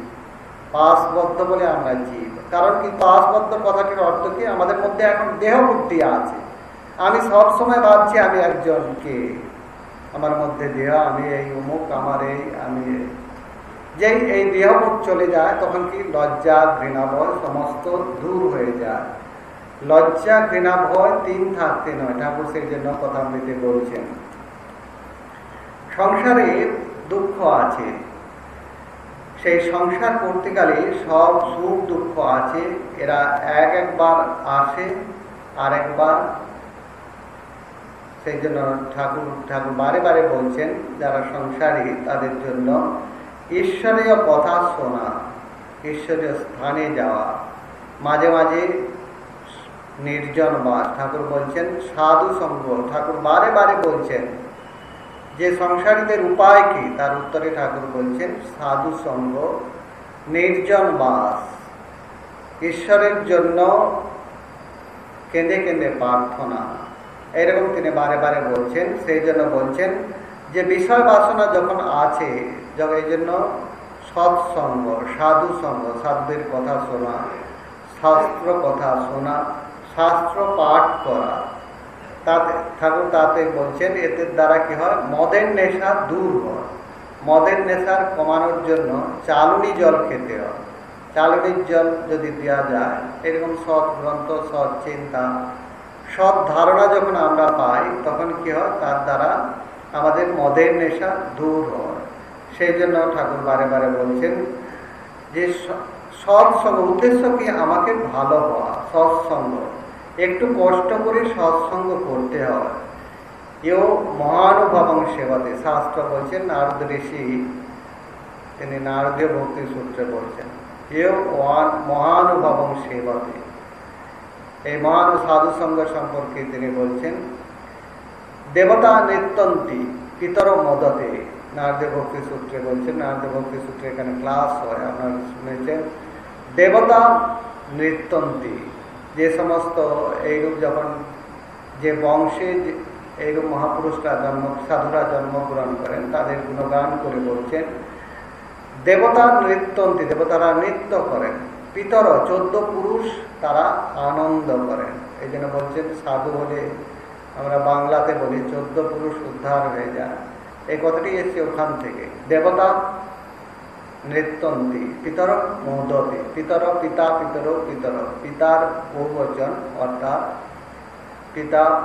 পাশবদ্ধ বলে আমরা জীব। কারণ কি পাশবদ্ধ কথাটির অর্থ কি? আমাদের মধ্যে এখন দেহ বুদ্ধি আছে। আমি সব সময় ভাবছি আমি একজনকে আমার মধ্যে দেহ, আমি এই অমুক, আমার এই, আমি যেই এই দেহবোধ চলে যায়, তখন কি লজ্জা ঘৃণা ভয় সমস্ত দূর হয়ে যায়। লজ্জা ঘৃণা ভয় তিন থাকতে নয়। ঠাকুর সেই জন্য কথা মৃতে বলছেন, সংসারে দুঃখ আছে। সেই সংসার করতেকালে সব সুখ, দুঃখ আছে। এরা এক একবার আসে, আর একবার সেই জন্য ঠাকুর ঠাকুর বারে বারে বলছেন, যারা সংসারী, তাদের জন্য ঈশ্বরীয় কথা শোনা, ঈশ্বরীয় স্থানে যাওয়া। মাঝে মাঝে নির্জন বাস ঠাকুর বলছেন, সাধু সঙ্গ। ঠাকুর বারে বারে বলছেন, যে সংসারীদের উপায় কি? তার উত্তরে ঠাকুর বলছেন, সাধু সঙ্গ, নির্জন বাস। ঈশ্বরের জন্য কেঁদে কেঁদে প্রার্থনা। এরকম তিনি বারে বারে বলছেন, সেই জন্য বলছেন যে বিষয় বাসনা যখন আছে যখন এই জন্য সৎসঙ্গ সাধু সঙ্গ সাধুদের কথা শোনা, শাস্ত্র কথা শোনা, শাস্ত্র পাঠ করা। তাতে, ঠাকুর তাতে বলছেন, এতে দ্বারা কি হয়? মদের নেশা দূর হয়। মদের নেশার কমানোর জন্য চালুনি জল খেতে হয়। চালুনির জল যদি দেওয়া যায়, এরকম সৎ গ্রন্থ, সৎ চিন্তা, সৎ ধারণা যখন আমরা পাই, তখন কি হয়? তার দ্বারা আমাদের মদের নেশা দূর হয়। সেই জন্য ঠাকুর বারে বারে বলছেন যে সৎসঙ্গ উদ্দেশ্য কি আমাকে ভালো হওয়া সৎসঙ্গ একটু কষ্ট করে সৎসঙ্গ করতে হয়। এও মহানুভবং সেবাতে। শাস্ত্র বলছেন, নারদ ঋষি, তিনি নারদীয় ভক্তি সূত্রে বলছেন এও মহানুভবং সেবাতে। এই মহান সাধু সঙ্গ সম্পর্কে তিনি বলছেন, দেবতা নৃত্যন্তি, পিতর মদতে। নারদে ভক্তি সূত্রে বলছেন নারদে ভক্তি সূত্রে এখানে ক্লাস হয়, আপনারা শুনেছেন। দেবতা নৃত্যন্তি, যে সমস্ত এইরূপ যখন যে বংশে এইরূপ মহাপুরুষরা জন্ম, সাধুরা জন্মগ্রহণ করেন, তাদের গুণগান করে বলছেন, দেবতা নৃত্যন্তি, দেবতারা নৃত্য করেন। পিতর, চোদ্দ পুরুষ, তারা আনন্দ করেন। এই জন্য বলছেন, সাধু হলে আমরা বাংলাতে বলি, চোদ্দ পুরুষ উদ্ধার হয়ে যায় এই কথাটি এসছে ওখান থেকে। দেবতা নৃত্যন্তি, পিতর মৌদতে, পিতর পিতা, পিতর পিতর, পিতার বহুবচন, অর্থাৎ পিতা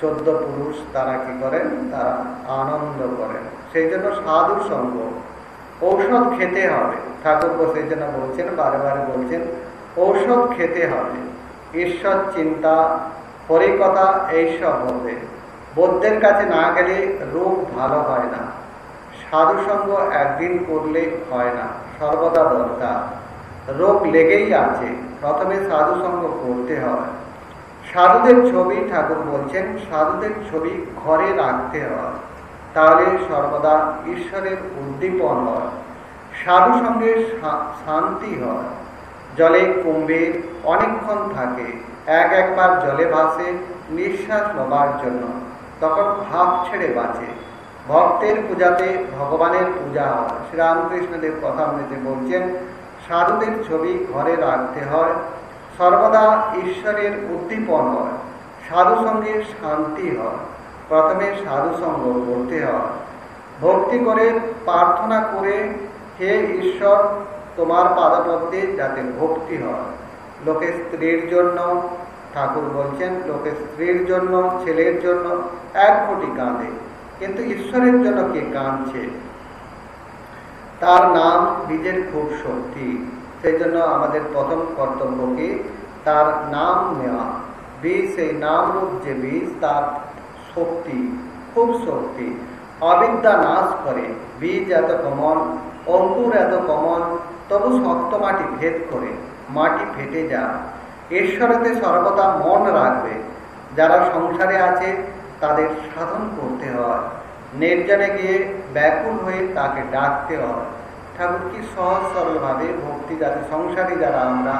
চোদ্দ পুরুষ, তারা কি করেন? তারা আনন্দ করেন। সেই জন্য সাধু সঙ্গ, ঔষধ খেতে হবে। ঠাকুর সেই জন্য বলছেন, বারে বারে বলছেন, ঔষধ খেতে হবে। ঈশ্বর চিন্তা, হরিকথা এইসব হবে। বৌদ্ধের কাছে না গেলে রোগ ভালো হয় না। সাধুসঙ্গ একদিন করলে হয় না, সর্বদা দরকার। রোগ লেগেই আছে, প্রথমে সাধুসঙ্গ করতে হয় সাধুদের ছবি ঠাকুর বলছেন, সাধুদের ছবি ঘরে রাখতে হয়, তাহলে সর্বদা ঈশ্বরের উদ্দীপন হয় সাধু সঙ্গে শান্তি হয়। জলে কুম্ভীর অনেকক্ষণ থাকে, এক একবার জলে ভাসে নিঃশ্বাস নেবার জন্য। তখন ভাব ছেড়ে বাঁচে। ভক্তের পূজাতে ভগবানের পূজা হয়। শ্রীরামকৃষ্ণদেব কথা মৃতে বলছেন, সাধুদের ছবি ঘরে রাখতে হয়। সর্বদা ঈশ্বরের উদ্দীপন হয়। সাধু সঙ্গে শান্তি হয়। প্রথমে সাধু সঙ্গ করতে হয়। ভক্তি করে, প্রার্থনা করে, হে ঈশ্বর, তোমার পাদপদ্মে যাতে ভক্তি হয়। লোকের স্ত্রীর জন্য ঠাকুর বলছেন লোকের স্ত্রীর জন্য, ছেলের জন্য এক কোটি কাঁদে, কিন্তু ঈশ্বরের জন্য কে কাঁদছে? তার নাম বীজের খুব শক্তি সেই জন্য আমাদের প্রথম কর্তব্য কি? তার নাম নেওয়া। বীজ, সেই নামরূপ যে বীজ, তার শক্তি খুব শক্তি অবিদ্যা নাশ করে, বীজ এত কমন অঙ্কুর এত কমন তবু শক্ত মাটি ভেদ করে, মাটি ফেটে যায়। ঈশ্বরেতে সর্বদা মন রাখবে। যারা সংসারে আছে, তাদের সাধন করতে হয়। নির্জনে গিয়ে ব্যাকুল হয়ে তাকে ডাকতে হয়। ঠাকুর কি সহজ সরলভাবে ভক্তি যাতে সংসারে যারা আমরা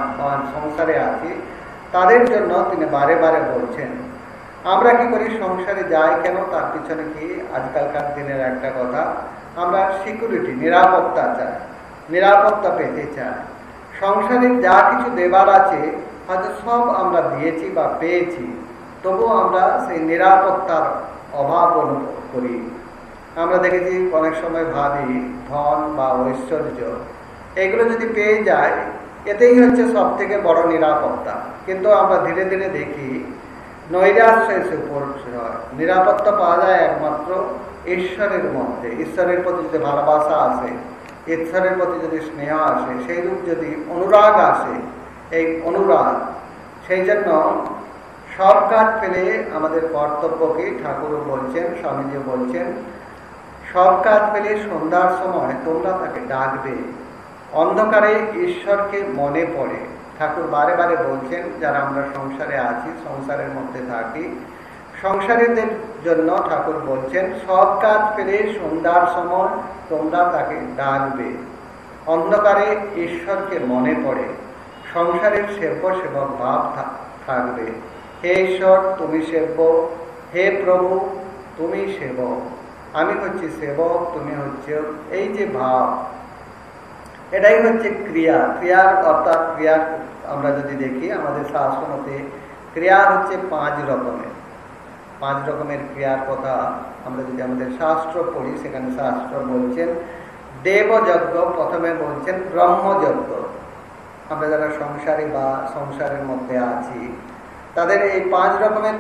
সংসারে আছি, তাদের জন্য তিনি বারে বারে বলছেন, আমরা কি করি সংসারে যাই কেন? তার পিছনে কি আজকালকার দিনের একটা কথা, আমরা সিকিউরিটি নিরাপত্তা চাই, নিরাপত্তা পেতে চাই। সংসারে যা কিছু দেবার আছে হয়তো সব আমরা দিয়েছি বা পেয়েছি, তবুও আমরা সেই নিরাপত্তার অভাব অনুভব করি। আমরা দেখেছি অনেক সময় ভাবি, ধন বা ঐশ্বর্য, এগুলো যদি পেয়ে যায়, এতেই হচ্ছে সব থেকে বড় নিরাপত্তা। কিন্তু আমরা ধীরে ধীরে দেখি পড়ছে হয় নিরাপত্তা পাওয়া যায় একমাত্র ঈশ্বরের মধ্যে। ঈশ্বরের প্রতি যদি ভালোবাসা আসে, ঈশ্বরের প্রতি যদি স্নেহ আসে সেই রূপ যদি অনুরাগ আসে এই অনুরাগ সেই জন্য সব কাজ পেলে আমাদের কর্তব্যকে ঠাকুরও বলছেন স্বামীজি বলছেন, সব কাজ পেলে সন্ধ্যার সময় তোমরা তাকে ডাকবে। অন্ধকারে ঈশ্বরকে মনে পড়ে। ঠাকুর বারে বারে বলছেন, যারা আমরা সংসারে আছি, সংসারের মধ্যে থাকি সংসারীদের জন্য ঠাকুর বলছেন, সব কাজ পেলে সন্ধ্যার সময় তোমরা তাকে ডাকবে। অন্ধকারে ঈশ্বরকে মনে পড়ে। সংসারের সেব্য সেবক ভাব থাকবে। হে ঈশ্বর, তুমি সেব্য। হে প্রভু, তুমি সেবক আমি হচ্ছি সেবক, তুমি হচ্ছে এই যে ভাব। এটাই হচ্ছে ক্রিয়া। ক্রিয়ার অর্থাৎ ক্রিয়ার আমরা যদি দেখি, আমাদের শাসনতে ক্রিয়া হচ্ছে পাঁচ রকমের। পাঁচ রকমের ক্রিয়ার কথা আমরা যদি আমাদের শাস্ত্র পড়ি, সেখানে শাস্ত্র বলছেন, দেবযজ্ঞ প্রথমে বলছেন ব্রহ্মযজ্ঞ। আমরা যারা সংসারী বা সংসারের মধ্যে আছি, তাদের এই পাঁচ রকমের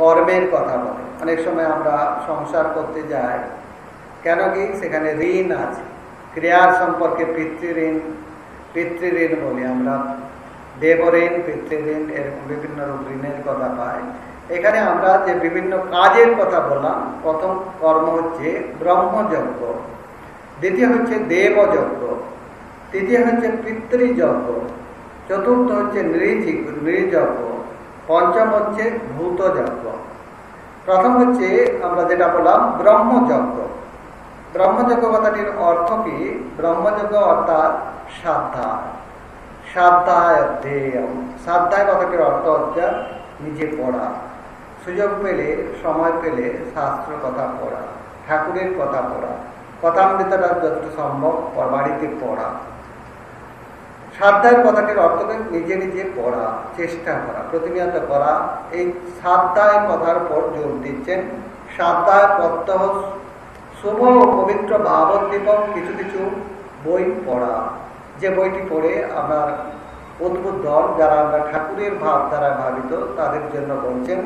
কর্মের কথা বলে। অনেক সময় আমরা সংসার করতে যাই, কেন কি সেখানে ঋণ আছে। ক্রিয়ার সম্পর্কে পিতৃঋণ পিতৃঋণ বলি আমরা দেবঋণ পিতৃঋণ এরকম বিভিন্ন ঋণের কথা পাই এখানে আমরা যে বিভিন্ন কাজের কথা বললাম, প্রথম কর্ম হচ্ছে ব্রহ্মযজ্ঞ, দ্বিতীয় হচ্ছে দেবযজ্ঞ। তৃতীয় হচ্ছে পিতৃযজ্ঞ। চতুর্থ হচ্ছে নৃযজ্ঞ। পঞ্চম হচ্ছে ভূতযজ্ঞ। প্রথম হচ্ছে আমরা যেটা বললাম, ব্রহ্মযজ্ঞ। ব্রহ্মযজ্ঞ কথাটির অর্থ কি? ব্রহ্মযজ্ঞ অর্থাৎ সাধ্যা সাধ্যায় সাধ্যায় কথাটির অর্থ হচ্ছে নিজে পড়া। সুযোগ পেলে, সময় পেলে শাস্ত্র কথা পড়া, ঠাকুরের কথা পড়া। কথামৃতটা যতটা সম্ভব বাড়িতে পড়া। সাধ্যায়ের কথাটির অর্থ নিজে নিজে পড়া, চেষ্টা করা। প্রতিনিয়ত করা এই সাধ্যায় কথার পর জোর দিচ্ছেন। সাধ্যায় প্রত্যহ শুভ পবিত্র ভাবোদ্দীপক কিছু কিছু বই পড়া। যে বইটি পড়ে আমার উদ্বুদ্ধ যারা আমরা ঠাকুরের ভাব দ্বারা ভাবিত, তাদের জন্য বলছেন,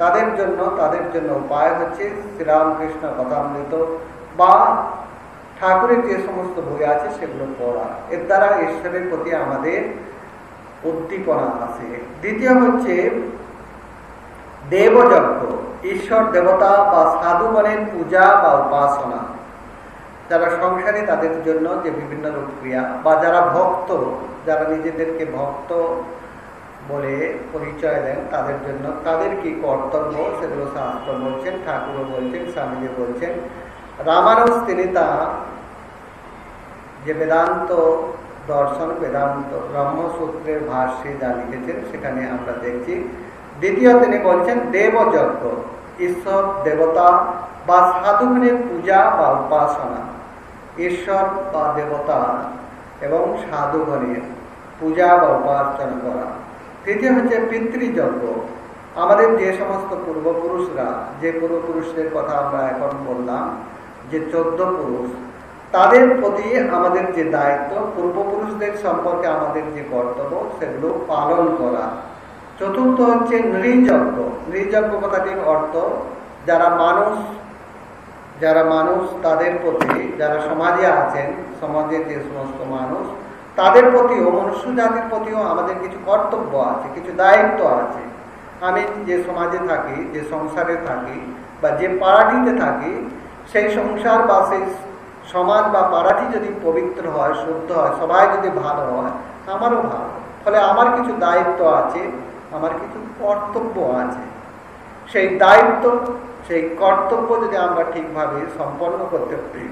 তাদের জন্য তাদের জন্য উপায় হচ্ছে শ্রীরামকৃষ্ণ কথামৃত বা ঠাকুরের যে সমস্ত বই আছে সেগুলো পড়া। এর দ্বারা ঈশ্বরের প্রতি আমাদের উদ্দীপনা আছে। দ্বিতীয় হচ্ছে দেবযজ্ঞ। ঈশ্বর দেবতা বা সাধুগণের পূজা বা উপাসনা। যারা সংসারে তাদের জন্য যে বিভিন্ন রূপ ক্রিয়া বা যারা ভক্ত, যারা নিজেদেরকে ভক্ত বলে পরিচয় দেন তাদের জন্য তাদের কি কর্তব্য? সেগুলো শাস্ত্র বলছেন, ঠাকুরও বলছেন, স্বামীজি বলছেন রামানুজ তিনি তা যে বেদান্ত দর্শন, বেদান্ত ব্রহ্মসূত্রের ভাষ্যে যা লিখেছেন সেখানে আমরা দেখছি। দ্বিতীয় তিনি বলছেন, দেবযজ্ঞ, ঈশ্বর, দেবতা বা সাধুগণের পূজা বা উপাসনা, ঈশ্বর বা দেবতা এবং সাধুগণের পূজা বা উপাসনা করা। তৃতীয় হচ্ছে, পিতৃযজ্ঞ, আমাদের যে সমস্ত পূর্বপুরুষরা, যে পূর্বপুরুষদের কথা আমরা এখন বললাম যে চোদ্দ পুরুষ, তাদের প্রতি আমাদের যে দায়িত্ব, পূর্বপুরুষদের সম্পর্কে আমাদের যে কর্তব্য, সেগুলো পালন করা। চতুর্থ হচ্ছে নৃযজ্ঞ। নৃযজ্ঞ কথাটির অর্থ? যারা মানুষ যারা মানুষ তাদের প্রতি, যারা সমাজে আছেন, সমাজের যে সমস্ত মানুষ, তাদের প্রতিও, মনুষ্য জাতির প্রতিও আমাদের কিছু কর্তব্য আছে, কিছু দায়িত্ব আছে। আমি যে সমাজে থাকি, যে সংসারে থাকি, বা যে পাড়াটিতে থাকি সেই সংসার বা সেই সমাজ বা পাড়াটি যদি পবিত্র হয়, শুদ্ধ হয়, সবাই যদি ভালো হয় আমারও ভালো। ফলে আমার কিছু দায়িত্ব আছে, আমার কিছু কর্তব্য আছে। সেই দায়িত্ব, সেই কর্তব্য যদি আমরা ঠিকভাবে সম্পন্ন করতে পারি,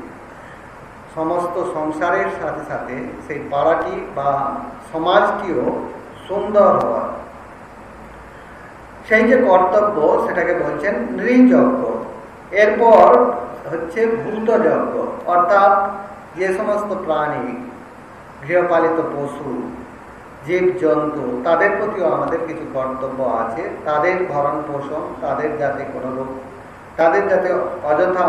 সমস্ত সংসারের সাথে সাথে সেই পাড়াটি বা সমাজটিও সুন্দর হয়। সেই যে কর্তব্য, সেটাকে বলছেন নৃযজ্ঞ। এরপর হচ্ছে ভূতযজ্ঞ অর্থাৎ যে সমস্ত প্রাণী, গৃহপালিত পশু জীব জন্তু তাদের প্রতিও আমাদের কিছু কর্তব্য আছে। তাদের ভরণ পোষণ, তাদের যাতে কোনো রূপ তাদের যাতে অযথা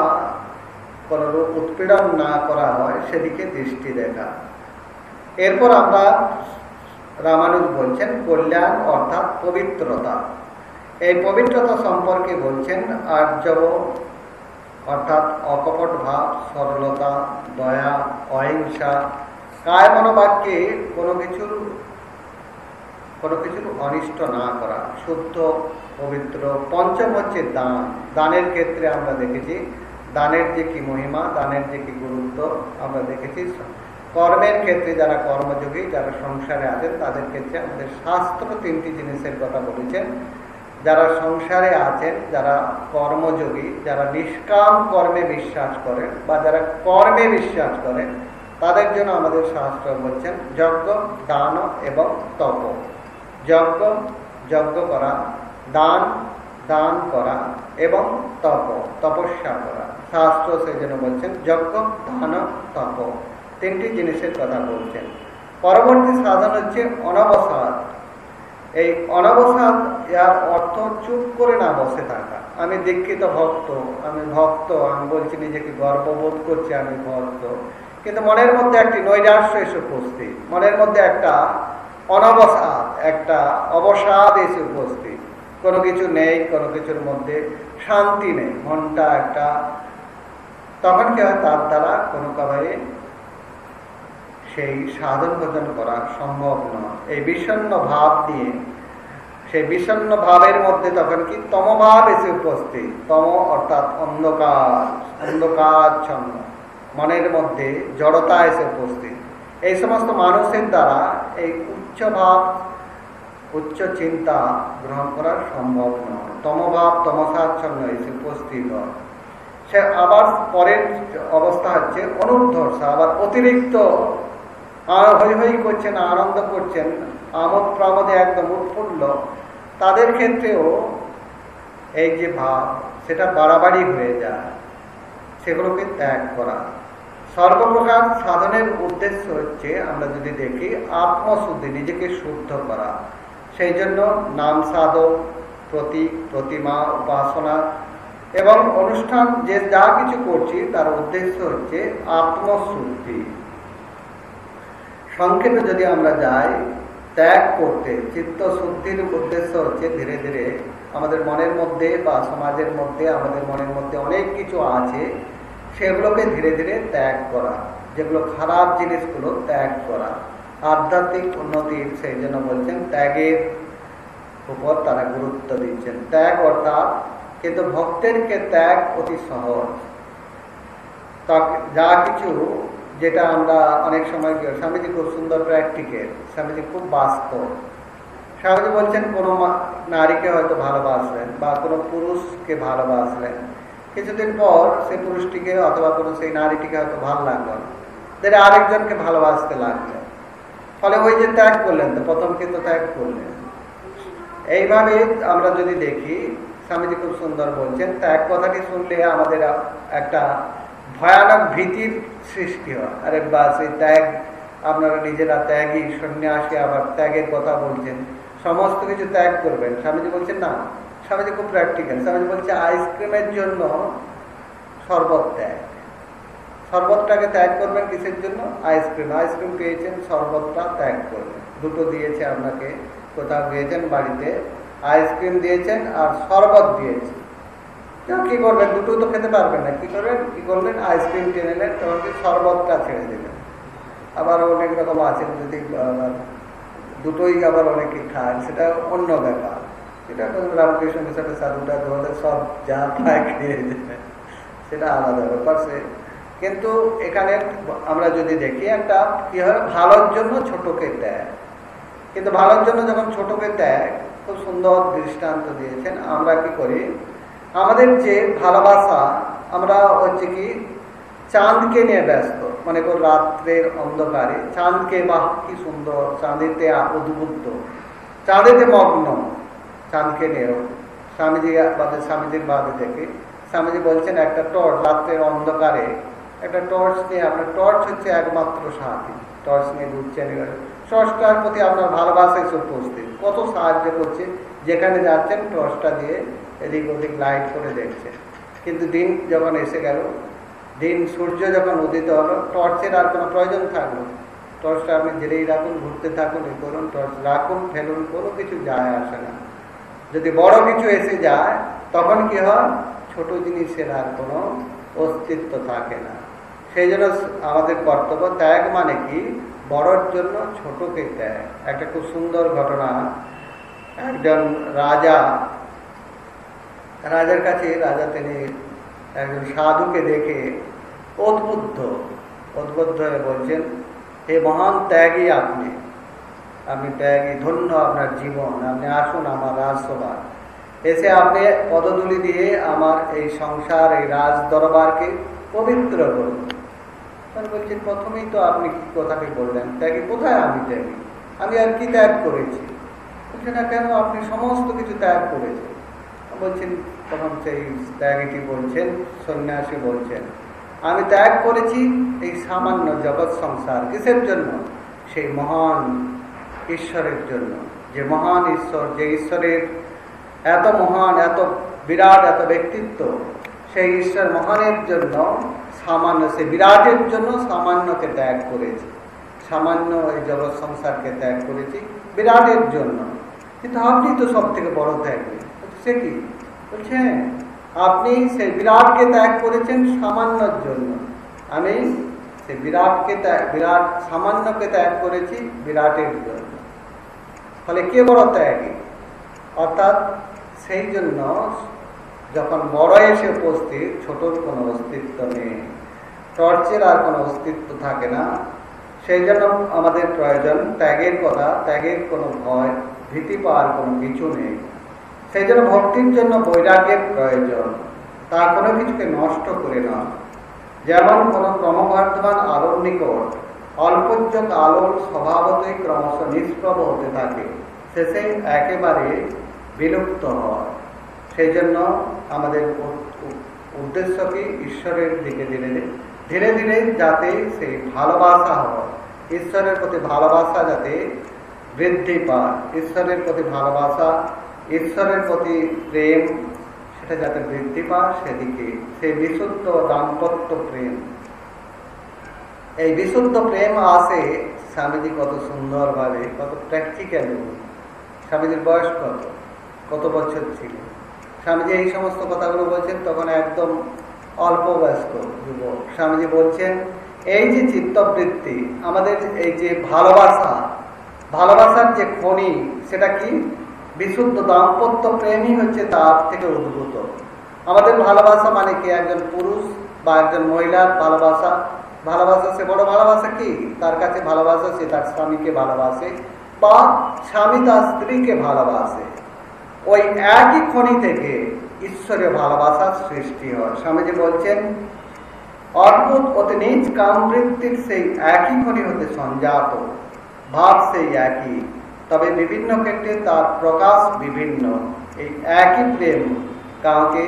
কোনোরূপ উৎপীড়ন না করা হয়, সেদিকে দৃষ্টি দেখা। এরপর আমরা রামানুজ বলছেন, কল্যাণ অর্থাৎ পবিত্রতা। এই পবিত্রতা সম্পর্কে বলছেন আর্যব অর্থাৎ অকপট ভাব, সরলতা, দয়া, অহিংসা কায় মনোবাক্যে কোনো কিছুর কোনো কিছুর অনিষ্ট না করা, শুদ্ধ, পবিত্র, পঞ্চম হচ্ছে দান। দানের ক্ষেত্রে আমরা দেখেছি, দানের যে কি মহিমা, দানের যে কি গুরুত্ব, আমরা দেখেছি। কর্মের ক্ষেত্রে যারা কর্মযোগী, যারা সংসারে আছেন, তাদের ক্ষেত্রে আমাদের শাস্ত্র তিনটি জিনিসের কথা বলেছেন। যারা সংসারে আছেন, যারা কর্মযোগী, যারা নিষ্কাম কর্মে বিশ্বাস করেন বা যারা কর্মে বিশ্বাস করেন, তাদের জন্য আমাদের শাস্ত্র বলছেন, যজ্ঞ, দান এবং তপ। যজ্ঞ যজ্ঞ করা, দান দান করা এবং তপ, তপস্যা করা। শাস্ত্র সেই জন্য বলছেন, যজ্ঞ, দান, তপ। তিনটি জিনিসের কথা বলছেন। পরবর্তী সাধন হচ্ছে অনবসাদ। এই অনবসাদ ইয়ার অর্থ চুপ করে না বসে থাকা। আমি দীক্ষিত ভক্ত, আমি ভক্ত, আমি বলছি নিজেকে গর্ববোধ করছি, আমি ভক্ত। কিন্তু মনের মধ্যে একটি নৈরাশ্য এসে উপস্থিত। মনের মধ্যে একটা অনবসাদ একটা অবসাদ এসে উপস্থিত। কোনো কিছু নেই, কোনো কিছুর মধ্যে শান্তি নেই। মনটা একটা, তখন কি হয়? তার দ্বারা কোনো কোনোভাবে সেই সাধন ভোজন করা সম্ভব নয়। এই বিষণ্ন ভাব নিয়ে সেই বিষণ্ন ভাবের মধ্যে তখন কি তমভাব এসে উপস্থিত? তম অর্থাৎ অন্ধকার, অন্ধকারচ্ছন্ন। মনের মধ্যে জড়তা এসে উপস্থিত। এই সমস্ত মানুষের দ্বারা এই উচ্চ ভাব, উচ্চ চিন্তা গ্রহণ করা সম্ভব নয়। তমভাব, তমসাচ্ছন্ন এসে উপস্থিত সে আবার পরের অবস্থা হচ্ছে অনুর্ধর্ষা আবার অতিরিক্ত হই হই করছেন, আনন্দ করছেন আমোদ প্রমোদে একদম উৎফুল্ল। তাদের ক্ষেত্রেও এই যে ভাব, সেটা বাড়াবাড়ি হয়ে যায়। সেগুলোকে ত্যাগ করা। সর্বপ্রকার সাধনের উদ্দেশ্য হচ্ছে, আমরা যদি দেখি, আত্মশুদ্ধি, নিজেকে শুদ্ধ করা। সেই জন্য নাম সাধক, প্রতীক, প্রতিমা, উপাসনা এবং অনুষ্ঠান, যে যা কিছু করছি, তার উদ্দেশ্য হচ্ছে আত্মশুদ্ধি। সংক্ষেপে যদি আমরা যাই, ত্যাগ করতে, চিত্ত শুদ্ধির উদ্দেশ্য হচ্ছে ধীরে ধীরে আমাদের মনের মধ্যে বা সমাজের মধ্যে, আমাদের মনের মধ্যে অনেক কিছু আছে, সেগুলোকে ধীরে ধীরে ত্যাগ করা, যেগুলো খারাপ জিনিসগুলো ত্যাগ করা। আধ্যাত্মিক উন্নতির সেই জন্য বলছেন ত্যাগের উপর তারা গুরুত্ব দিচ্ছেন। ত্যাগ অর্থাৎ কিন্তু ভক্তেরকে ত্যাগ অতি সহজ। যা কিছু যেটা আমরা অনেক সময় স্বামীজি খুব সুন্দর প্র্যাকটিক্যাল স্বামীজি খুব বাস্তব স্বামীজি বলছেন, কোনো নারীকে হয়তো ভালোবাসলেন বা কোনো পুরুষকে ভালোবাসলেন। কিছুদিন পর সেই পুরুষটিকে অথবা কোনো সেই নারীটিকে হয়তো ভালো লাগল না। আরেকজনকে ভালোবাসতে লাগলেন ফলে ওই যে ত্যাগ করলেন তো, প্রথম কিন্তু ত্যাগ করলেন। এইভাবে আমরা যদি দেখি, স্বামীজি খুব সুন্দর বলছেন, ত্যাগ কথাটি শুনলে আমাদের একটা ভয়ানক ভীতির সৃষ্টি হয়। আরে বা সেই ত্যাগ, আপনারা নিজেরা ত্যাগী, সন্ন্যাসী, আবার ত্যাগের কথা বলছেন। সমস্ত কিছু ত্যাগ করবেন। স্বামীজি বলছেন, না, স্বামীজি খুব প্র্যাকটিক্যাল স্বামীজি বলছে আইসক্রিমের জন্য শরবত ত্যাগ। শরবতটাকে ত্যাগ করবেন কিসের জন্য? আইসক্রিম আইসক্রিম পেয়েছেন শরবতটা ত্যাগ করবেন দুটো দিয়েছে আপনাকে, কোথাও গিয়েছেন বাড়িতে আইসক্রিম দিয়েছেন আর শরবত দিয়েছেন। কি করবেন? দুটো তো খেতে পারবেন না। কি করবেন? কি করবেন? আইসক্রিম টেনে নেন তখন শরবতটা ছেড়ে দিলেন আবার অনেক রকম আছে, যদি দুটোই আবার অনেকে খান, সেটা অন্য ব্যাপার। সেটা রামকৃষ্ণ হিসাবে সাধুটা ধরলে সব যা খায় খেয়ে দেবে সেটা আলাদা ব্যাপার, সে কিন্তু এখানে আমরা যদি দেখি, একটা কি হয়, ভালোর জন্য ছোটকে ত্যাগ কিন্তু ভালোর জন্য যখন ছোটকে ত্যাগ খুব সুন্দর দৃষ্টান্ত দিয়েছেন। আমরা কি করি আমাদের যে ভালোবাসা, আমরা হচ্ছে কি চাঁদকে নিয়ে ব্যস্ত। মনে কর রাত্রের অন্ধকারে, চাঁদকে বা কি সুন্দর, চাঁদেতে উদ্বুদ্ধ চাঁদেতে মগ্ন, চাঁদকে নিয়েও স্বামীজি বাদে, স্বামীজির বাদে থেকে স্বামীজি বলছেন, একটা টর্চ রাত্রের অন্ধকারে, একটা টর্চ নিয়ে আপনার টর্চ হচ্ছে একমাত্র সাথী। টর্চ নিয়ে ঘুরছেন টর্চটার প্রতি আপনার ভালোবাসা এসে উপস্থিত। কত সাহায্য করছে, যেখানে যাচ্ছেন টর্চটা দিয়ে এদিক ওদিক লাইট করে দেখছে। কিন্তু দিন যখন এসে গেল, দিন সূর্য যখন উদিত হলো টর্চের আর কোনো প্রয়োজন থাকল টর্চটা আপনি জেলেই রাখুন, ঘুরতে থাকুন এই করুন টর্চ রাখুন, ফেলুন, কোনো কিছু যায় আসে না। যদি বড় কিছু এসে যায়, তখন কি হয়? ছোট জিনিসের আর কোনো অস্তিত্ব থাকে না। সেই জন্য আমাদের কর্তব্য ত্যাগ মানে কি? বড়র জন্য ছোটকে ত্যাগ। একটা খুব সুন্দর ঘটনা। একজন রাজা রাজার কাছে রাজা তিনি একজন সাধুকে দেখে উদ্বুদ্ধ উদ্বুদ্ধ হয়ে বলছেন, হে মহান ত্যাগী আপনি আপনি ত্যাগী, ধন্য আপনার জীবন, আপনি আসুন আমার রাজসভা। এসে আপনি পদতুলি দিয়ে আমার এই সংসার, এই রাজ দরবারকে পবিত্র করুন। বলছেন, প্রথমেই তো আপনি কি কথাটি বললেন? ত্যাগী, কোথায় আমি ত্যাগী? আমি আর কি ত্যাগ করেছি? বলছে, না কেন, আপনি সমস্ত কিছু ত্যাগ করেছেন। বলছেন, তখন সেই ত্যাগীটি বলছেন, সন্ন্যাসী বলছেন, আমি ত্যাগ করেছি এই সামান্য জগৎ সংসার কিসের জন্য? সেই মহান ঈশ্বরের জন্য। যে মহান ঈশ্বর, যে ঈশ্বরের এত মহান, এত বিরাট, এত ব্যক্তিত্ব, সেই ঈশ্বর মহানের জন্য সামান্য সে বিরাটের জন্য সামান্যকে ত্যাগ করেছি। সামান্য এই জগৎ সংসারকে ত্যাগ করেছি বিরাটের জন্য। কিন্তু আপনি তো সব থেকে বড় ত্যাগী। সে কি? বলছে আপনি সেই বিরাটকে ত্যাগ করেছেন সামান্যর জন্য। আমি সেই বিরাটকে ত্যাগ, বিরাট সামান্যকে ত্যাগ করেছি বিরাটের জন্য। ফলে কে বড় ত্যাগী? অর্থাৎ সেই জন্য যখন বড় এসে উপস্থিত, ছোটর কোনো অস্তিত্ব নেই। টর্চের আর কোনো অস্তিত্ব থাকে না। সেই জন্য আমাদের প্রয়োজন ত্যাগের কথা, ত্যাগের কোনো ভয়, ভীতি পাওয়ার কোনো কিছু নেই। সেই জন্য ভক্তির জন্য বৈরাগ্যের প্রয়োজন। তা কোনো কিছুকে নষ্ট করে না। যেমন কোনো ক্রমবর্ধমান আলোর নিকট অল্পজ্জক আলোর স্বভাবতই ক্রমশ নিষ্প্রভ হতে থাকে, শেষে একেবারে বিলুপ্ত হয়। সেই জন্য আমাদের উদ্দেশ্য কি ঈশ্বরের দিকে ধীরে ধীরে ধীরে যাতে সেই ভালোবাসা হয়। ঈশ্বরের প্রতি ভালোবাসা যাতে বৃদ্ধি পায়। ঈশ্বরের প্রতি ভালোবাসা ঈশ্বরের প্রতি প্রেম, সেটা যাতে বৃদ্ধি পায় সেদিকে, সেই বিশুদ্ধ দাম্পত্য প্রেম। এই বিশুদ্ধ প্রেম আছে স্বামীজি কত সুন্দরভাবে, কত প্র্যাকটিক্যাল স্বামীজির বয়স কত? কত বছর ছিল? স্বামীজি এই সমস্ত কথাগুলো বলছেন তখন একদম অল্প বয়স্ক যুবক। স্বামীজি বলছেন, এই যে চিত্তবৃত্তি, আমাদের এই যে ভালোবাসা, ভালোবাসার যে খনি, সেটা কি? বিশুদ্ধ দাম্পত্য প্রেমই হচ্ছে তার থেকে উদ্ভূত। আমাদের ভালোবাসা মানে কি? একজন পুরুষ বা একজন মহিলার ভালোবাসা। ভালোবাসা সে বড় ভালোবাসা কি? তার কাছে ভালোবাসা সে তার স্বামীকে ভালোবাসে বা স্বামী তার স্ত্রীকে ভালোবাসে। ওই একই খনি থেকে ঈশ্বরের ভালোবাসার সৃষ্টি হয়। স্বামীজি বলছেন, অদ্ভুত অতি নিজ কামবৃত্তির সেই একই খনি হতে সঞ্জাত ভাব সেই একই। তবে বিভিন্ন ক্ষেত্রে তার প্রকাশ বিভিন্ন। এই একই প্রেম কাউকে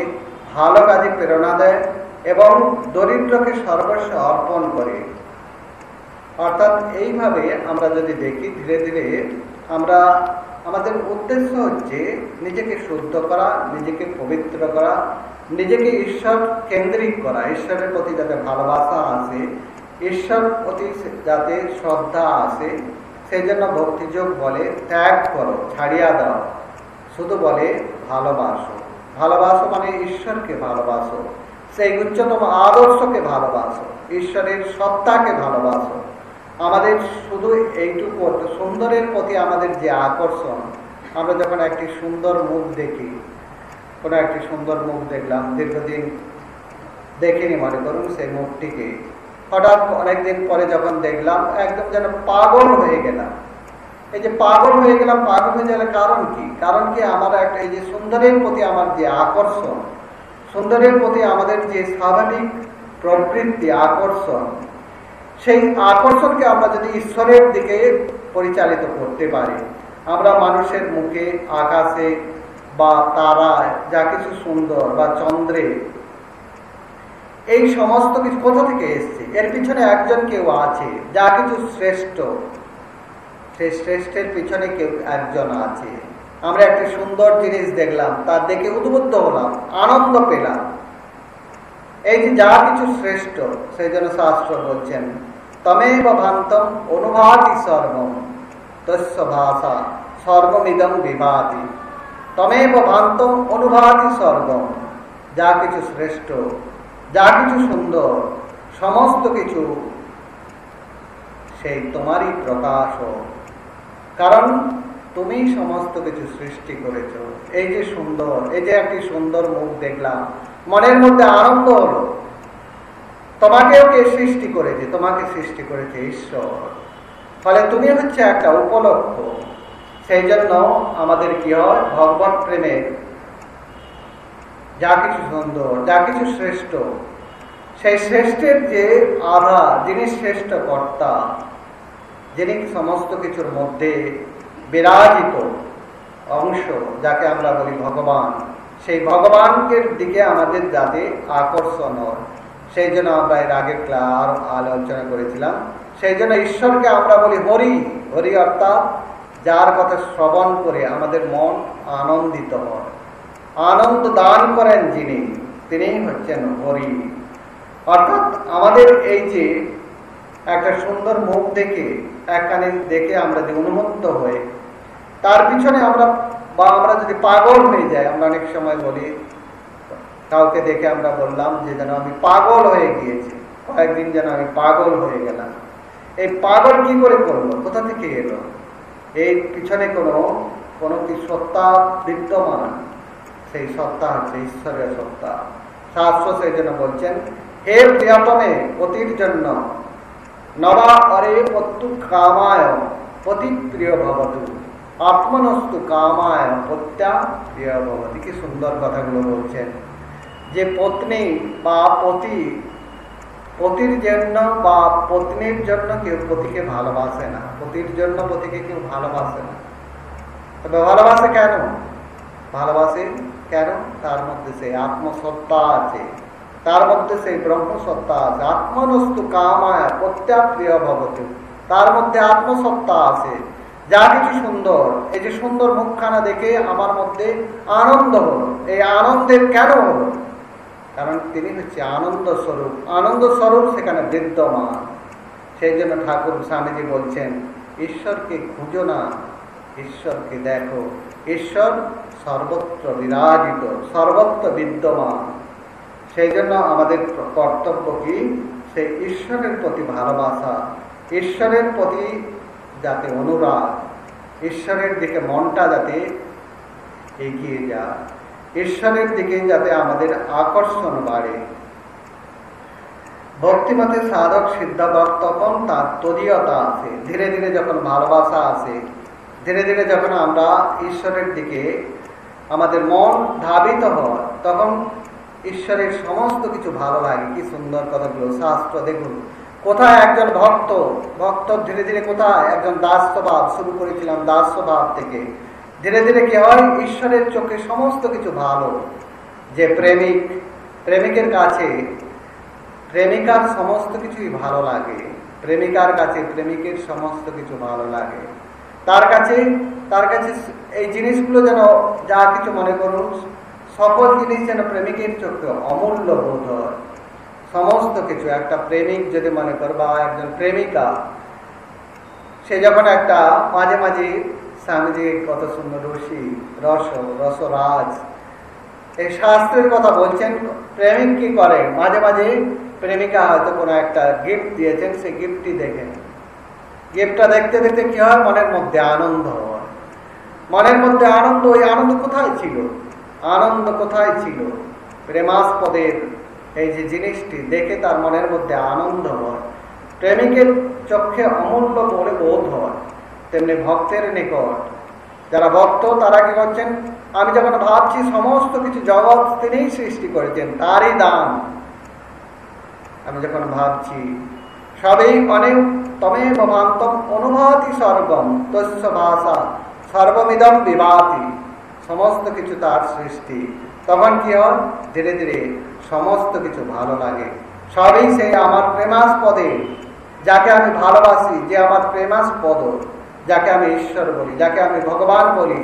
ভালো কাজে প্রেরণা দেয় এবং দরিদ্রকে সর্বস্ব অর্পণ করে। অর্থাৎ এইভাবে আমরা যদি দেখি, ধীরে ধীরে আমরা, আমাদের উদ্দেশ্য হচ্ছে নিজেকে শুদ্ধ করা, নিজেকে পবিত্র করা, নিজেকে ঈশ্বর কেন্দ্রিক করা। ঈশ্বরের প্রতি যাতে ভালোবাসা আসে, ঈশ্বর প্রতি যাতে শ্রদ্ধা আসে সেই জন্য ভক্তিযোগ বলে ত্যাগ করো, ছাড়িয়া দাও। শুধু বলে ভালোবাসো। ভালোবাসো মানে ঈশ্বরকে ভালোবাসো। সেই উচ্চতম আদর্শকে ভালোবাসো। ঈশ্বরের সত্তাকে ভালোবাসো। আমাদের শুধু এইটুকু সুন্দরের প্রতি আমাদের যে আকর্ষণ, আমরা যখন একটি সুন্দর মুখ দেখি, কোনো একটি সুন্দর মুখ দেখলাম, দীর্ঘদিন দেখিনি মনে করুন, সেই মুখটিকে হঠাৎ অনেকদিন পরে যখন দেখলাম, একদম যেন পাগল হয়ে গেলাম। এই যে পাগল হয়ে গেলাম, পাগল হয়ে যাওয়ার কারণ কি? কারণ কি আমার একটা এই যে সুন্দরের প্রতি আমার যে আকর্ষণ, সুন্দরের প্রতি আমাদের যে স্বাভাবিক প্রবৃত্তি, আকর্ষণ, সেই আকর্ষণকে আমরা যদি ঈশ্বরের দিকে পরিচালিত করতে পারি, আমরা মানুষের মুখে, আকাশে বা তারায় যা কিছু সুন্দর বা চন্দ্রে এই সমস্ত কিছু কোথা থেকে এসছে? এর পিছনে একজন কেউ আছে, যা কিছু শ্রেষ্ঠ। সেই শ্রেষ্ঠের পিছনে কেউ একজন আছে। আমরা একটি সুন্দর জিনিস দেখলাম তার দেখে উদ্বুদ্ধ হলাম, আনন্দ পেলাম। এই যে যা কিছু শ্রেষ্ঠ, সেই জন্য শাস্ত্র বলছেন, তমেব ভান্তম অনুভাতি সর্বম, তস্য ভাষা সর্বমিদম বিভাতি। তমেব ভান্তম অনুভাতি সর্বম, যা কিছু শ্রেষ্ঠ যা কিছু সুন্দর, সমস্ত কিছু, সেই তোমারই প্রকাশ কারণ তুমি সমস্ত কিছু সৃষ্টি করেছ। এই যে সুন্দর, এই যে একটি সুন্দর মুখ দেখলাম, মনের মধ্যে আনন্দ হলো। তোমাকেও কে সৃষ্টি করেছে? তোমাকে সৃষ্টি করেছে ঈশ্বর। ফলে তুমি হচ্ছে একটা উপলক্ষ। সেই জন্য আমাদের কি হয়? ভগবত প্রেমের যা কিছু সুন্দর, যা কিছু শ্রেষ্ঠ। সেই শ্রেষ্ঠের যে আধা যিনি শ্রেষ্ঠ কর্তা, যিনি সমস্ত কিছুর মধ্যে বিরাজিত অংশ, যাকে আমরা বলি ভগবান, সেই ভগবানকে দিকে আমাদের যাতে আকর্ষণ হয়। সেই জন্য আমরা এর আগে ক্লাস আলোচনা করেছিলাম। সেই জন্য ঈশ্বরকে আমরা বলি হরি। হরি অর্থাৎ যার কথা শ্রবণ করে আমাদের মন আনন্দিত হয়। আনন্দ দান করেন যিনি তিনি হচ্ছেন হরি। অর্থাৎ আমাদের এই যে একটা সুন্দর মুখ দেখে, একখানে দেখে আমরা যে উন্মুক্ত হয়ে তার পিছনে আমরা বা আমরা যদি পাগল হয়ে যাই, আমরা অনেক সময় বলি, কাউকে দেখে আমরা বললাম যে যেন আমি পাগল হয়ে গিয়েছি, কয়েকদিন যেন আমি পাগল হয়ে গেলাম। এই পাগল কি করে করল? কোথা থেকে এলো? এই পিছনে কোনো কোনো কি সত্তা বিদ্যমান? সেই সত্তা হচ্ছে ঈশ্বরের সত্তা। শাস্ত্র সেই জন্য বলছেন, হে প্রিয়তমে পতির জন্য নবা অরে পত্তু কামায় পতি প্রিয় ভবতু। আত্মনস্তু কামায় পত্যা প্রিয় ভবতী। কি সুন্দর কথাগুলো বলছেন। যে পত্নী বা পতি, পতির জন্য বা পত্নীর জন্য কেউ পতিকে ভালোবাসে না। পতির জন্য পতিকে কেউ ভালোবাসে না। তবে ভালোবাসে কেন? ভালোবাসে কেন তার মধ্যে সেই আত্মসত্তা আছে। তার মধ্যে সেই ব্রহ্মসত্তা আছে। আত্মনস্তু কামায়, প্রত্যাপ্রিয় ভবতু। তার মধ্যে আত্মসত্তা আছে। যা কিছু সুন্দর, এই যে সুন্দর মুখখানা দেখে আমার মধ্যে আনন্দ হলো। এই আনন্দের কেন হলো? কারণ তিনি হচ্ছে আনন্দ স্বরূপ। আনন্দ স্বরূপ সেখানে বিদ্যমান। সেই জন্য ঠাকুর স্বামীজি বলছেন, ঈশ্বরকে খুঁজো না, ঈশ্বরকে দেখো। ঈশ্বর সর্বত্র বিরাজিত সর্বত্র বিদ্যমান। সেই জন্য আমাদের কর্তব্য কি? সেই ঈশ্বরের প্রতি ভালোবাসা, ঈশ্বরের প্রতি যাতে অনুরাগ, ঈশ্বরের দিকে মনটা যাতে এগিয়ে যায়, ঈশ্বরের দিকে যাতে আমাদের আকর্ষণ বাড়ে। ভক্তিমতে সাধক সিদ্ধাবক তখন তার তদীয়তা আছে। ধীরে ধীরে যখন ভালোবাসা আছে, ধীরে ধীরে যখন আমরা ঈশ্বরের দিকে আমাদের মন ধাবিত হয়, তখন ঈশ্বরের সমস্ত কিছু ভালো লাগে। কি সুন্দর কথাগুলো, শাস্ত্র, দেখুন। কোথায় একজন ভক্ত ভক্ত ধীরে ধীরে কোথায়? একজন দাস স্বভাব শুরু করেছিলাম দাস স্বভাব থেকে। ধীরে ধীরে কি হয়? ঈশ্বরের চোখে সমস্ত কিছু ভালো। যে প্রেমিক, প্রেমিকের কাছে, প্রেমিকার সমস্ত কিছুই ভালো লাগে। প্রেমিকার কাছে প্রেমিকের সমস্ত কিছু ভালো লাগে। তার কাছে তার কাছে এই জিনিসগুলো যেন যা কিছু মনে করুন, সকল জিনিস যেন প্রেমিকের চোখে অমূল্য বোধ হয়। সমস্ত কিছু, একটা প্রেমিক যদি মনে কর বা একজন প্রেমিকা, সে যখন একটা মাঝে মাঝে স্বামীজি কত সুন্দর রসি রস রসরাজ, এই শাস্ত্রের কথা বলছেন, প্রেমিক কি করে? মাঝে মাঝে প্রেমিকা হয়তো কোনো একটা গিফট দিয়েছেন, সেই গিফটটি দেখেন। গিফটটা দেখতে দেখতে কি হয়? মনের মধ্যে আনন্দ হয়। মনের মধ্যে আনন্দ, ওই আনন্দ কোথায় ছিল? আনন্দ কোথায় ছিল? প্রেমাস্পদের এই যে জিনিসটি দেখে তার মনের মধ্যে আনন্দ হয়। প্রেমিকের চক্ষে অমূল্য বলে বোধ হয়। তেমনি ভক্তের নিকট। যারা ভক্ত, তারা কি করছেন? আমি যখন ভাবছি, সমস্ত কিছু জগৎ তিনিই সৃষ্টি করেছেন, তারই দান আমি যখন ভাবছি সবই অনেক তমে ভান্তম অনুভাতি সর্বম তস্য ভাষা সর্বমিদম বিভাতি সমস্ত কিছু তার সৃষ্টি তখন কি হয় ধীরে ধীরে সমস্ত কিছু ভালো লাগে সবই সেই আমার প্রেমাস্পদে যাকে আমি ভালোবাসি যে আমার প্রেমাস্পদ যাকে আমি ঈশ্বর বলি যাকে আমি ভগবান বলি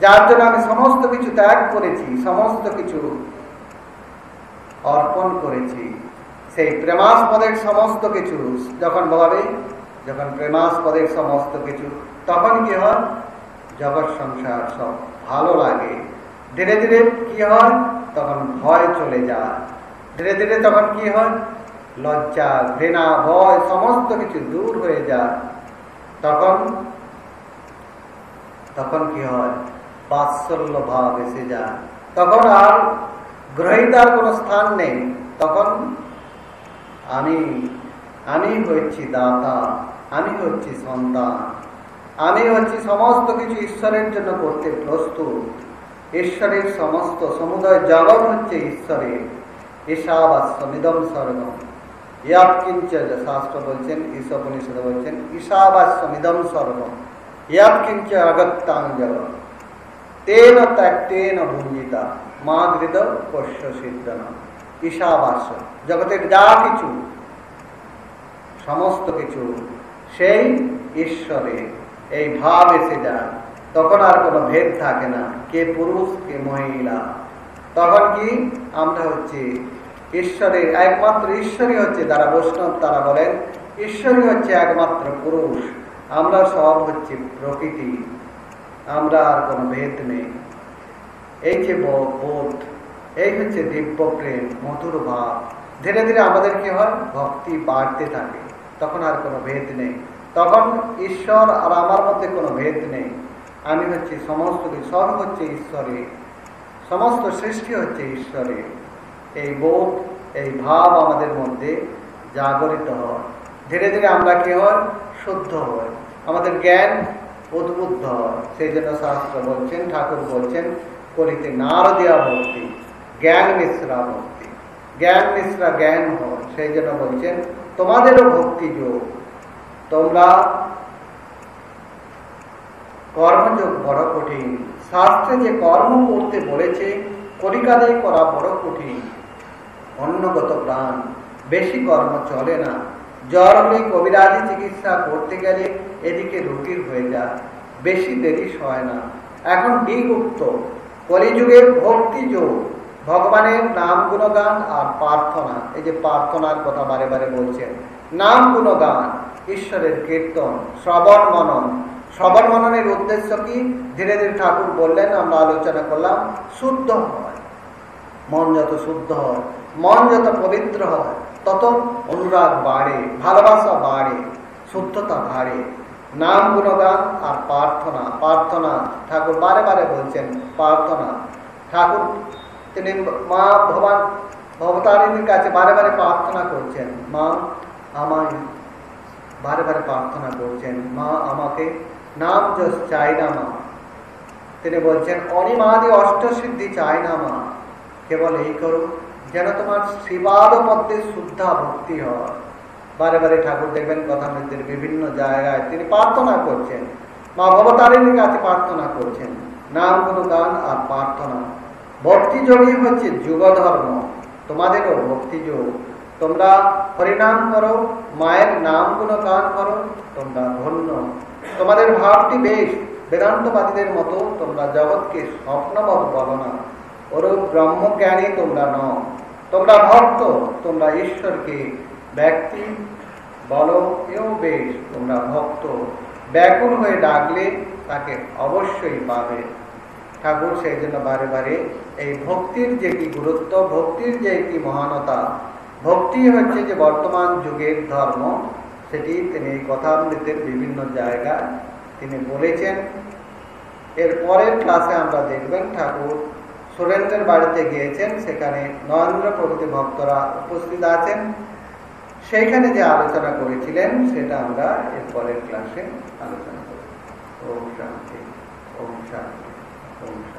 যার জন্য আমি সমস্ত কিছু ত্যাগ করেছি সমস্ত কিছু অর্পণ করেছি সেই প্রেমাস্পদের সমস্ত কিছু, যখন ভাবে যখন প্রেমাস্পদের সমস্ত কিছু, তখন কি হয়? জগৎ সংসার সব ভালো লাগে। ধীরে ধীরে কি হয়? তখন ভয় চলে যায়। ধীরে ধীরে তখন কি হয়? লজ্জা, ঘৃণা, ভয়, সমস্ত কিছু দূর হয়ে যায়। তখন তখন কি হয়? বাৎসল্য ভাব এসে যায়। তখন আর গ্রহিতার কোনো স্থান নেই। তখন আমি আমি হচ্ছি দাতা আমি হচ্ছি সন্তান। আমি হচ্ছি সমস্ত কিছু ঈশ্বরের জন্য করতে প্রস্তুত। ঈশ্বরের সমস্ত সমুদয় জগৎ হচ্ছে ঈশ্বরের। ঈশাবাস্য নিদম স্বর্গম ইয়াত কিঞ্চ শাস্ত্র বলছেন ঈশোপনিষদ বলছেন ঈশাবাস্য নিদম স্বর্গম ইয়াত কিঞ্চ অগত্যাং জগৎ তেন ত্যাক্তেন ভুঞ্জিতা। মা গৃদ পশ্য সিদ্ধন ঈশাবাস্য জগতের যা কিছু, সমস্ত কিছু, সেই ঈশ্বরে। এই ভাব এসে যায়। তখন আর কোনো ভেদ থাকে না, কে পুরুষ, কে মহিলা। তখন কি? আমরা হচ্ছে ঈশ্বরের, একমাত্র ঈশ্বরই হচ্ছে যারা বৈষ্ণব, তারা বলেন, ঈশ্বরই হচ্ছে একমাত্র পুরুষ। আমরা সব হচ্ছে প্রকৃতি। আমরা আর কোনো ভেদ নেই। এই যে বোধ এই হচ্ছে দিব্য প্রেম, মধুর ভাব। ধীরে ধীরে আমাদের কি হয়? ভক্তি বাড়তে থাকে। তখন আর কোনো ভেদ নেই। তখন ঈশ্বর আর আমার মধ্যে কোনো ভেদ নেই। আমি হচ্ছে সমস্ত সব হচ্ছে ঈশ্বরে। সমস্ত সৃষ্টি হচ্ছে ঈশ্বরে। এই বোধ, এই ভাব আমাদের মধ্যে জাগরিত হয়। ধীরে ধীরে আমরা কি হয় শুদ্ধ হয় আমাদের জ্ঞান উদ্বুদ্ধ হয়। সেই জন্য শাস্ত্র বলছেন, ঠাকুর বলছেন, করিতে নার দেওয়া ভক্তি। জ্ঞান মিশ্রা ভক্তি। জ্ঞান মিশ্রা জ্ঞান হয় সেই জন্য বলছেন, তোমাদেরও ভক্তি যোগ। তোমরা কর্মযোগ বড় কঠিন। শাস্ত্রে যে কর্ম করতে বলেছে কলিকাদায় করা বড় কঠিন। অন্নগত প্রাণ, বেশি কর্ম চলে না। জ্বর হলে কবিরাজি চিকিৎসা করতে গেলে এদিকে রুটির হয়ে যায় বেশি দেরি হয় না। এখন বিগুপ্ত কলিযুগের ভক্তি যোগ। ভগবানের নাম গুণগান আর প্রার্থনা, এই যে প্রার্থনার কথা বারে বারে বলছেন, নাম গুণগান, ঈশ্বরের কীর্তন, শ্রবণ মনন। শ্রবণ মননের উদ্দেশ্য কি? ধীরে ধীরে ঠাকুর বললেন, আমরা আলোচনা করলাম, শুদ্ধ হয়। মন যত শুদ্ধ হয়, মন যত পবিত্র হয়, তত অনুরাগ বাড়ে, ভালোবাসা বাড়ে, শুদ্ধতা বাড়ে। নাম গুণগান আর প্রার্থনা প্রার্থনা, ঠাকুর বারে বারে বলছেন, প্রার্থনা। ঠাকুর তিনি মা ভগবান ভবতারিণীর কাছে বারে বারে প্রার্থনা করছেন, মা, আমায় বারে বারে প্রার্থনা করছেন, মা, আমাকে নাম যশ চাই না মা। তিনি বলছেন, অনিমাদি অষ্টসিদ্ধি চাই না মা। কেবল এই করো যেন তোমার শিবাদ পদ্মে শুদ্ধা ভক্তি হয়। বারে বারে ঠাকুর দেখবেন কথা মধ্যে বিভিন্ন জায়গায় তিনি প্রার্থনা করছেন। মা ভবতারিণীর কাছে প্রার্থনা করছেন, নাম কোনো গান আর প্রার্থনা ভক্তি যোগই হচ্ছে যুগ ধর্ম তোমাদেরও ভক্তি যোগ। তোমরা হরিনাম করো, মায়ের নামগুলো গান করো, তোমরা ধন্য। তোমাদের ভাবটি বেশ, বেদান্তবাদীদের মতো তোমরা জগৎকে স্বপ্নবৎ বলো না। ওরূপ ব্রহ্মজ্ঞানী তোমরা ন তোমরা ভক্ত, তোমরা ঈশ্বরকে ব্যক্তি বলো, এও বেশ, তোমরা ভক্ত। ব্যাকুল হয়ে ডাকলে তাকে অবশ্যই পাবে। ঠাকুর সেই জন্য বারে বারে এই ভক্তির যে কি গুরুত্ব, ভক্তির যে কি মহানতা, ভক্তি হচ্ছে যে বর্তমান যুগের ধর্ম, সেটি তিনি কথামৃতের বিভিন্ন জায়গায় তিনি বলেছেন। এর পরের ক্লাসে আমরা দেখবেন ঠাকুর সুরেন্দ্রের বাড়িতে গিয়েছেন, সেখানে নরেন্দ্র প্রভৃতি ভক্তরা উপস্থিত আছেন। সেইখানে যে আলোচনা করেছিলেন, সেটা আমরা এর পরের ক্লাসে আলোচনা করব। ওম শান্তি ওম শান্তি। ওম শান্তি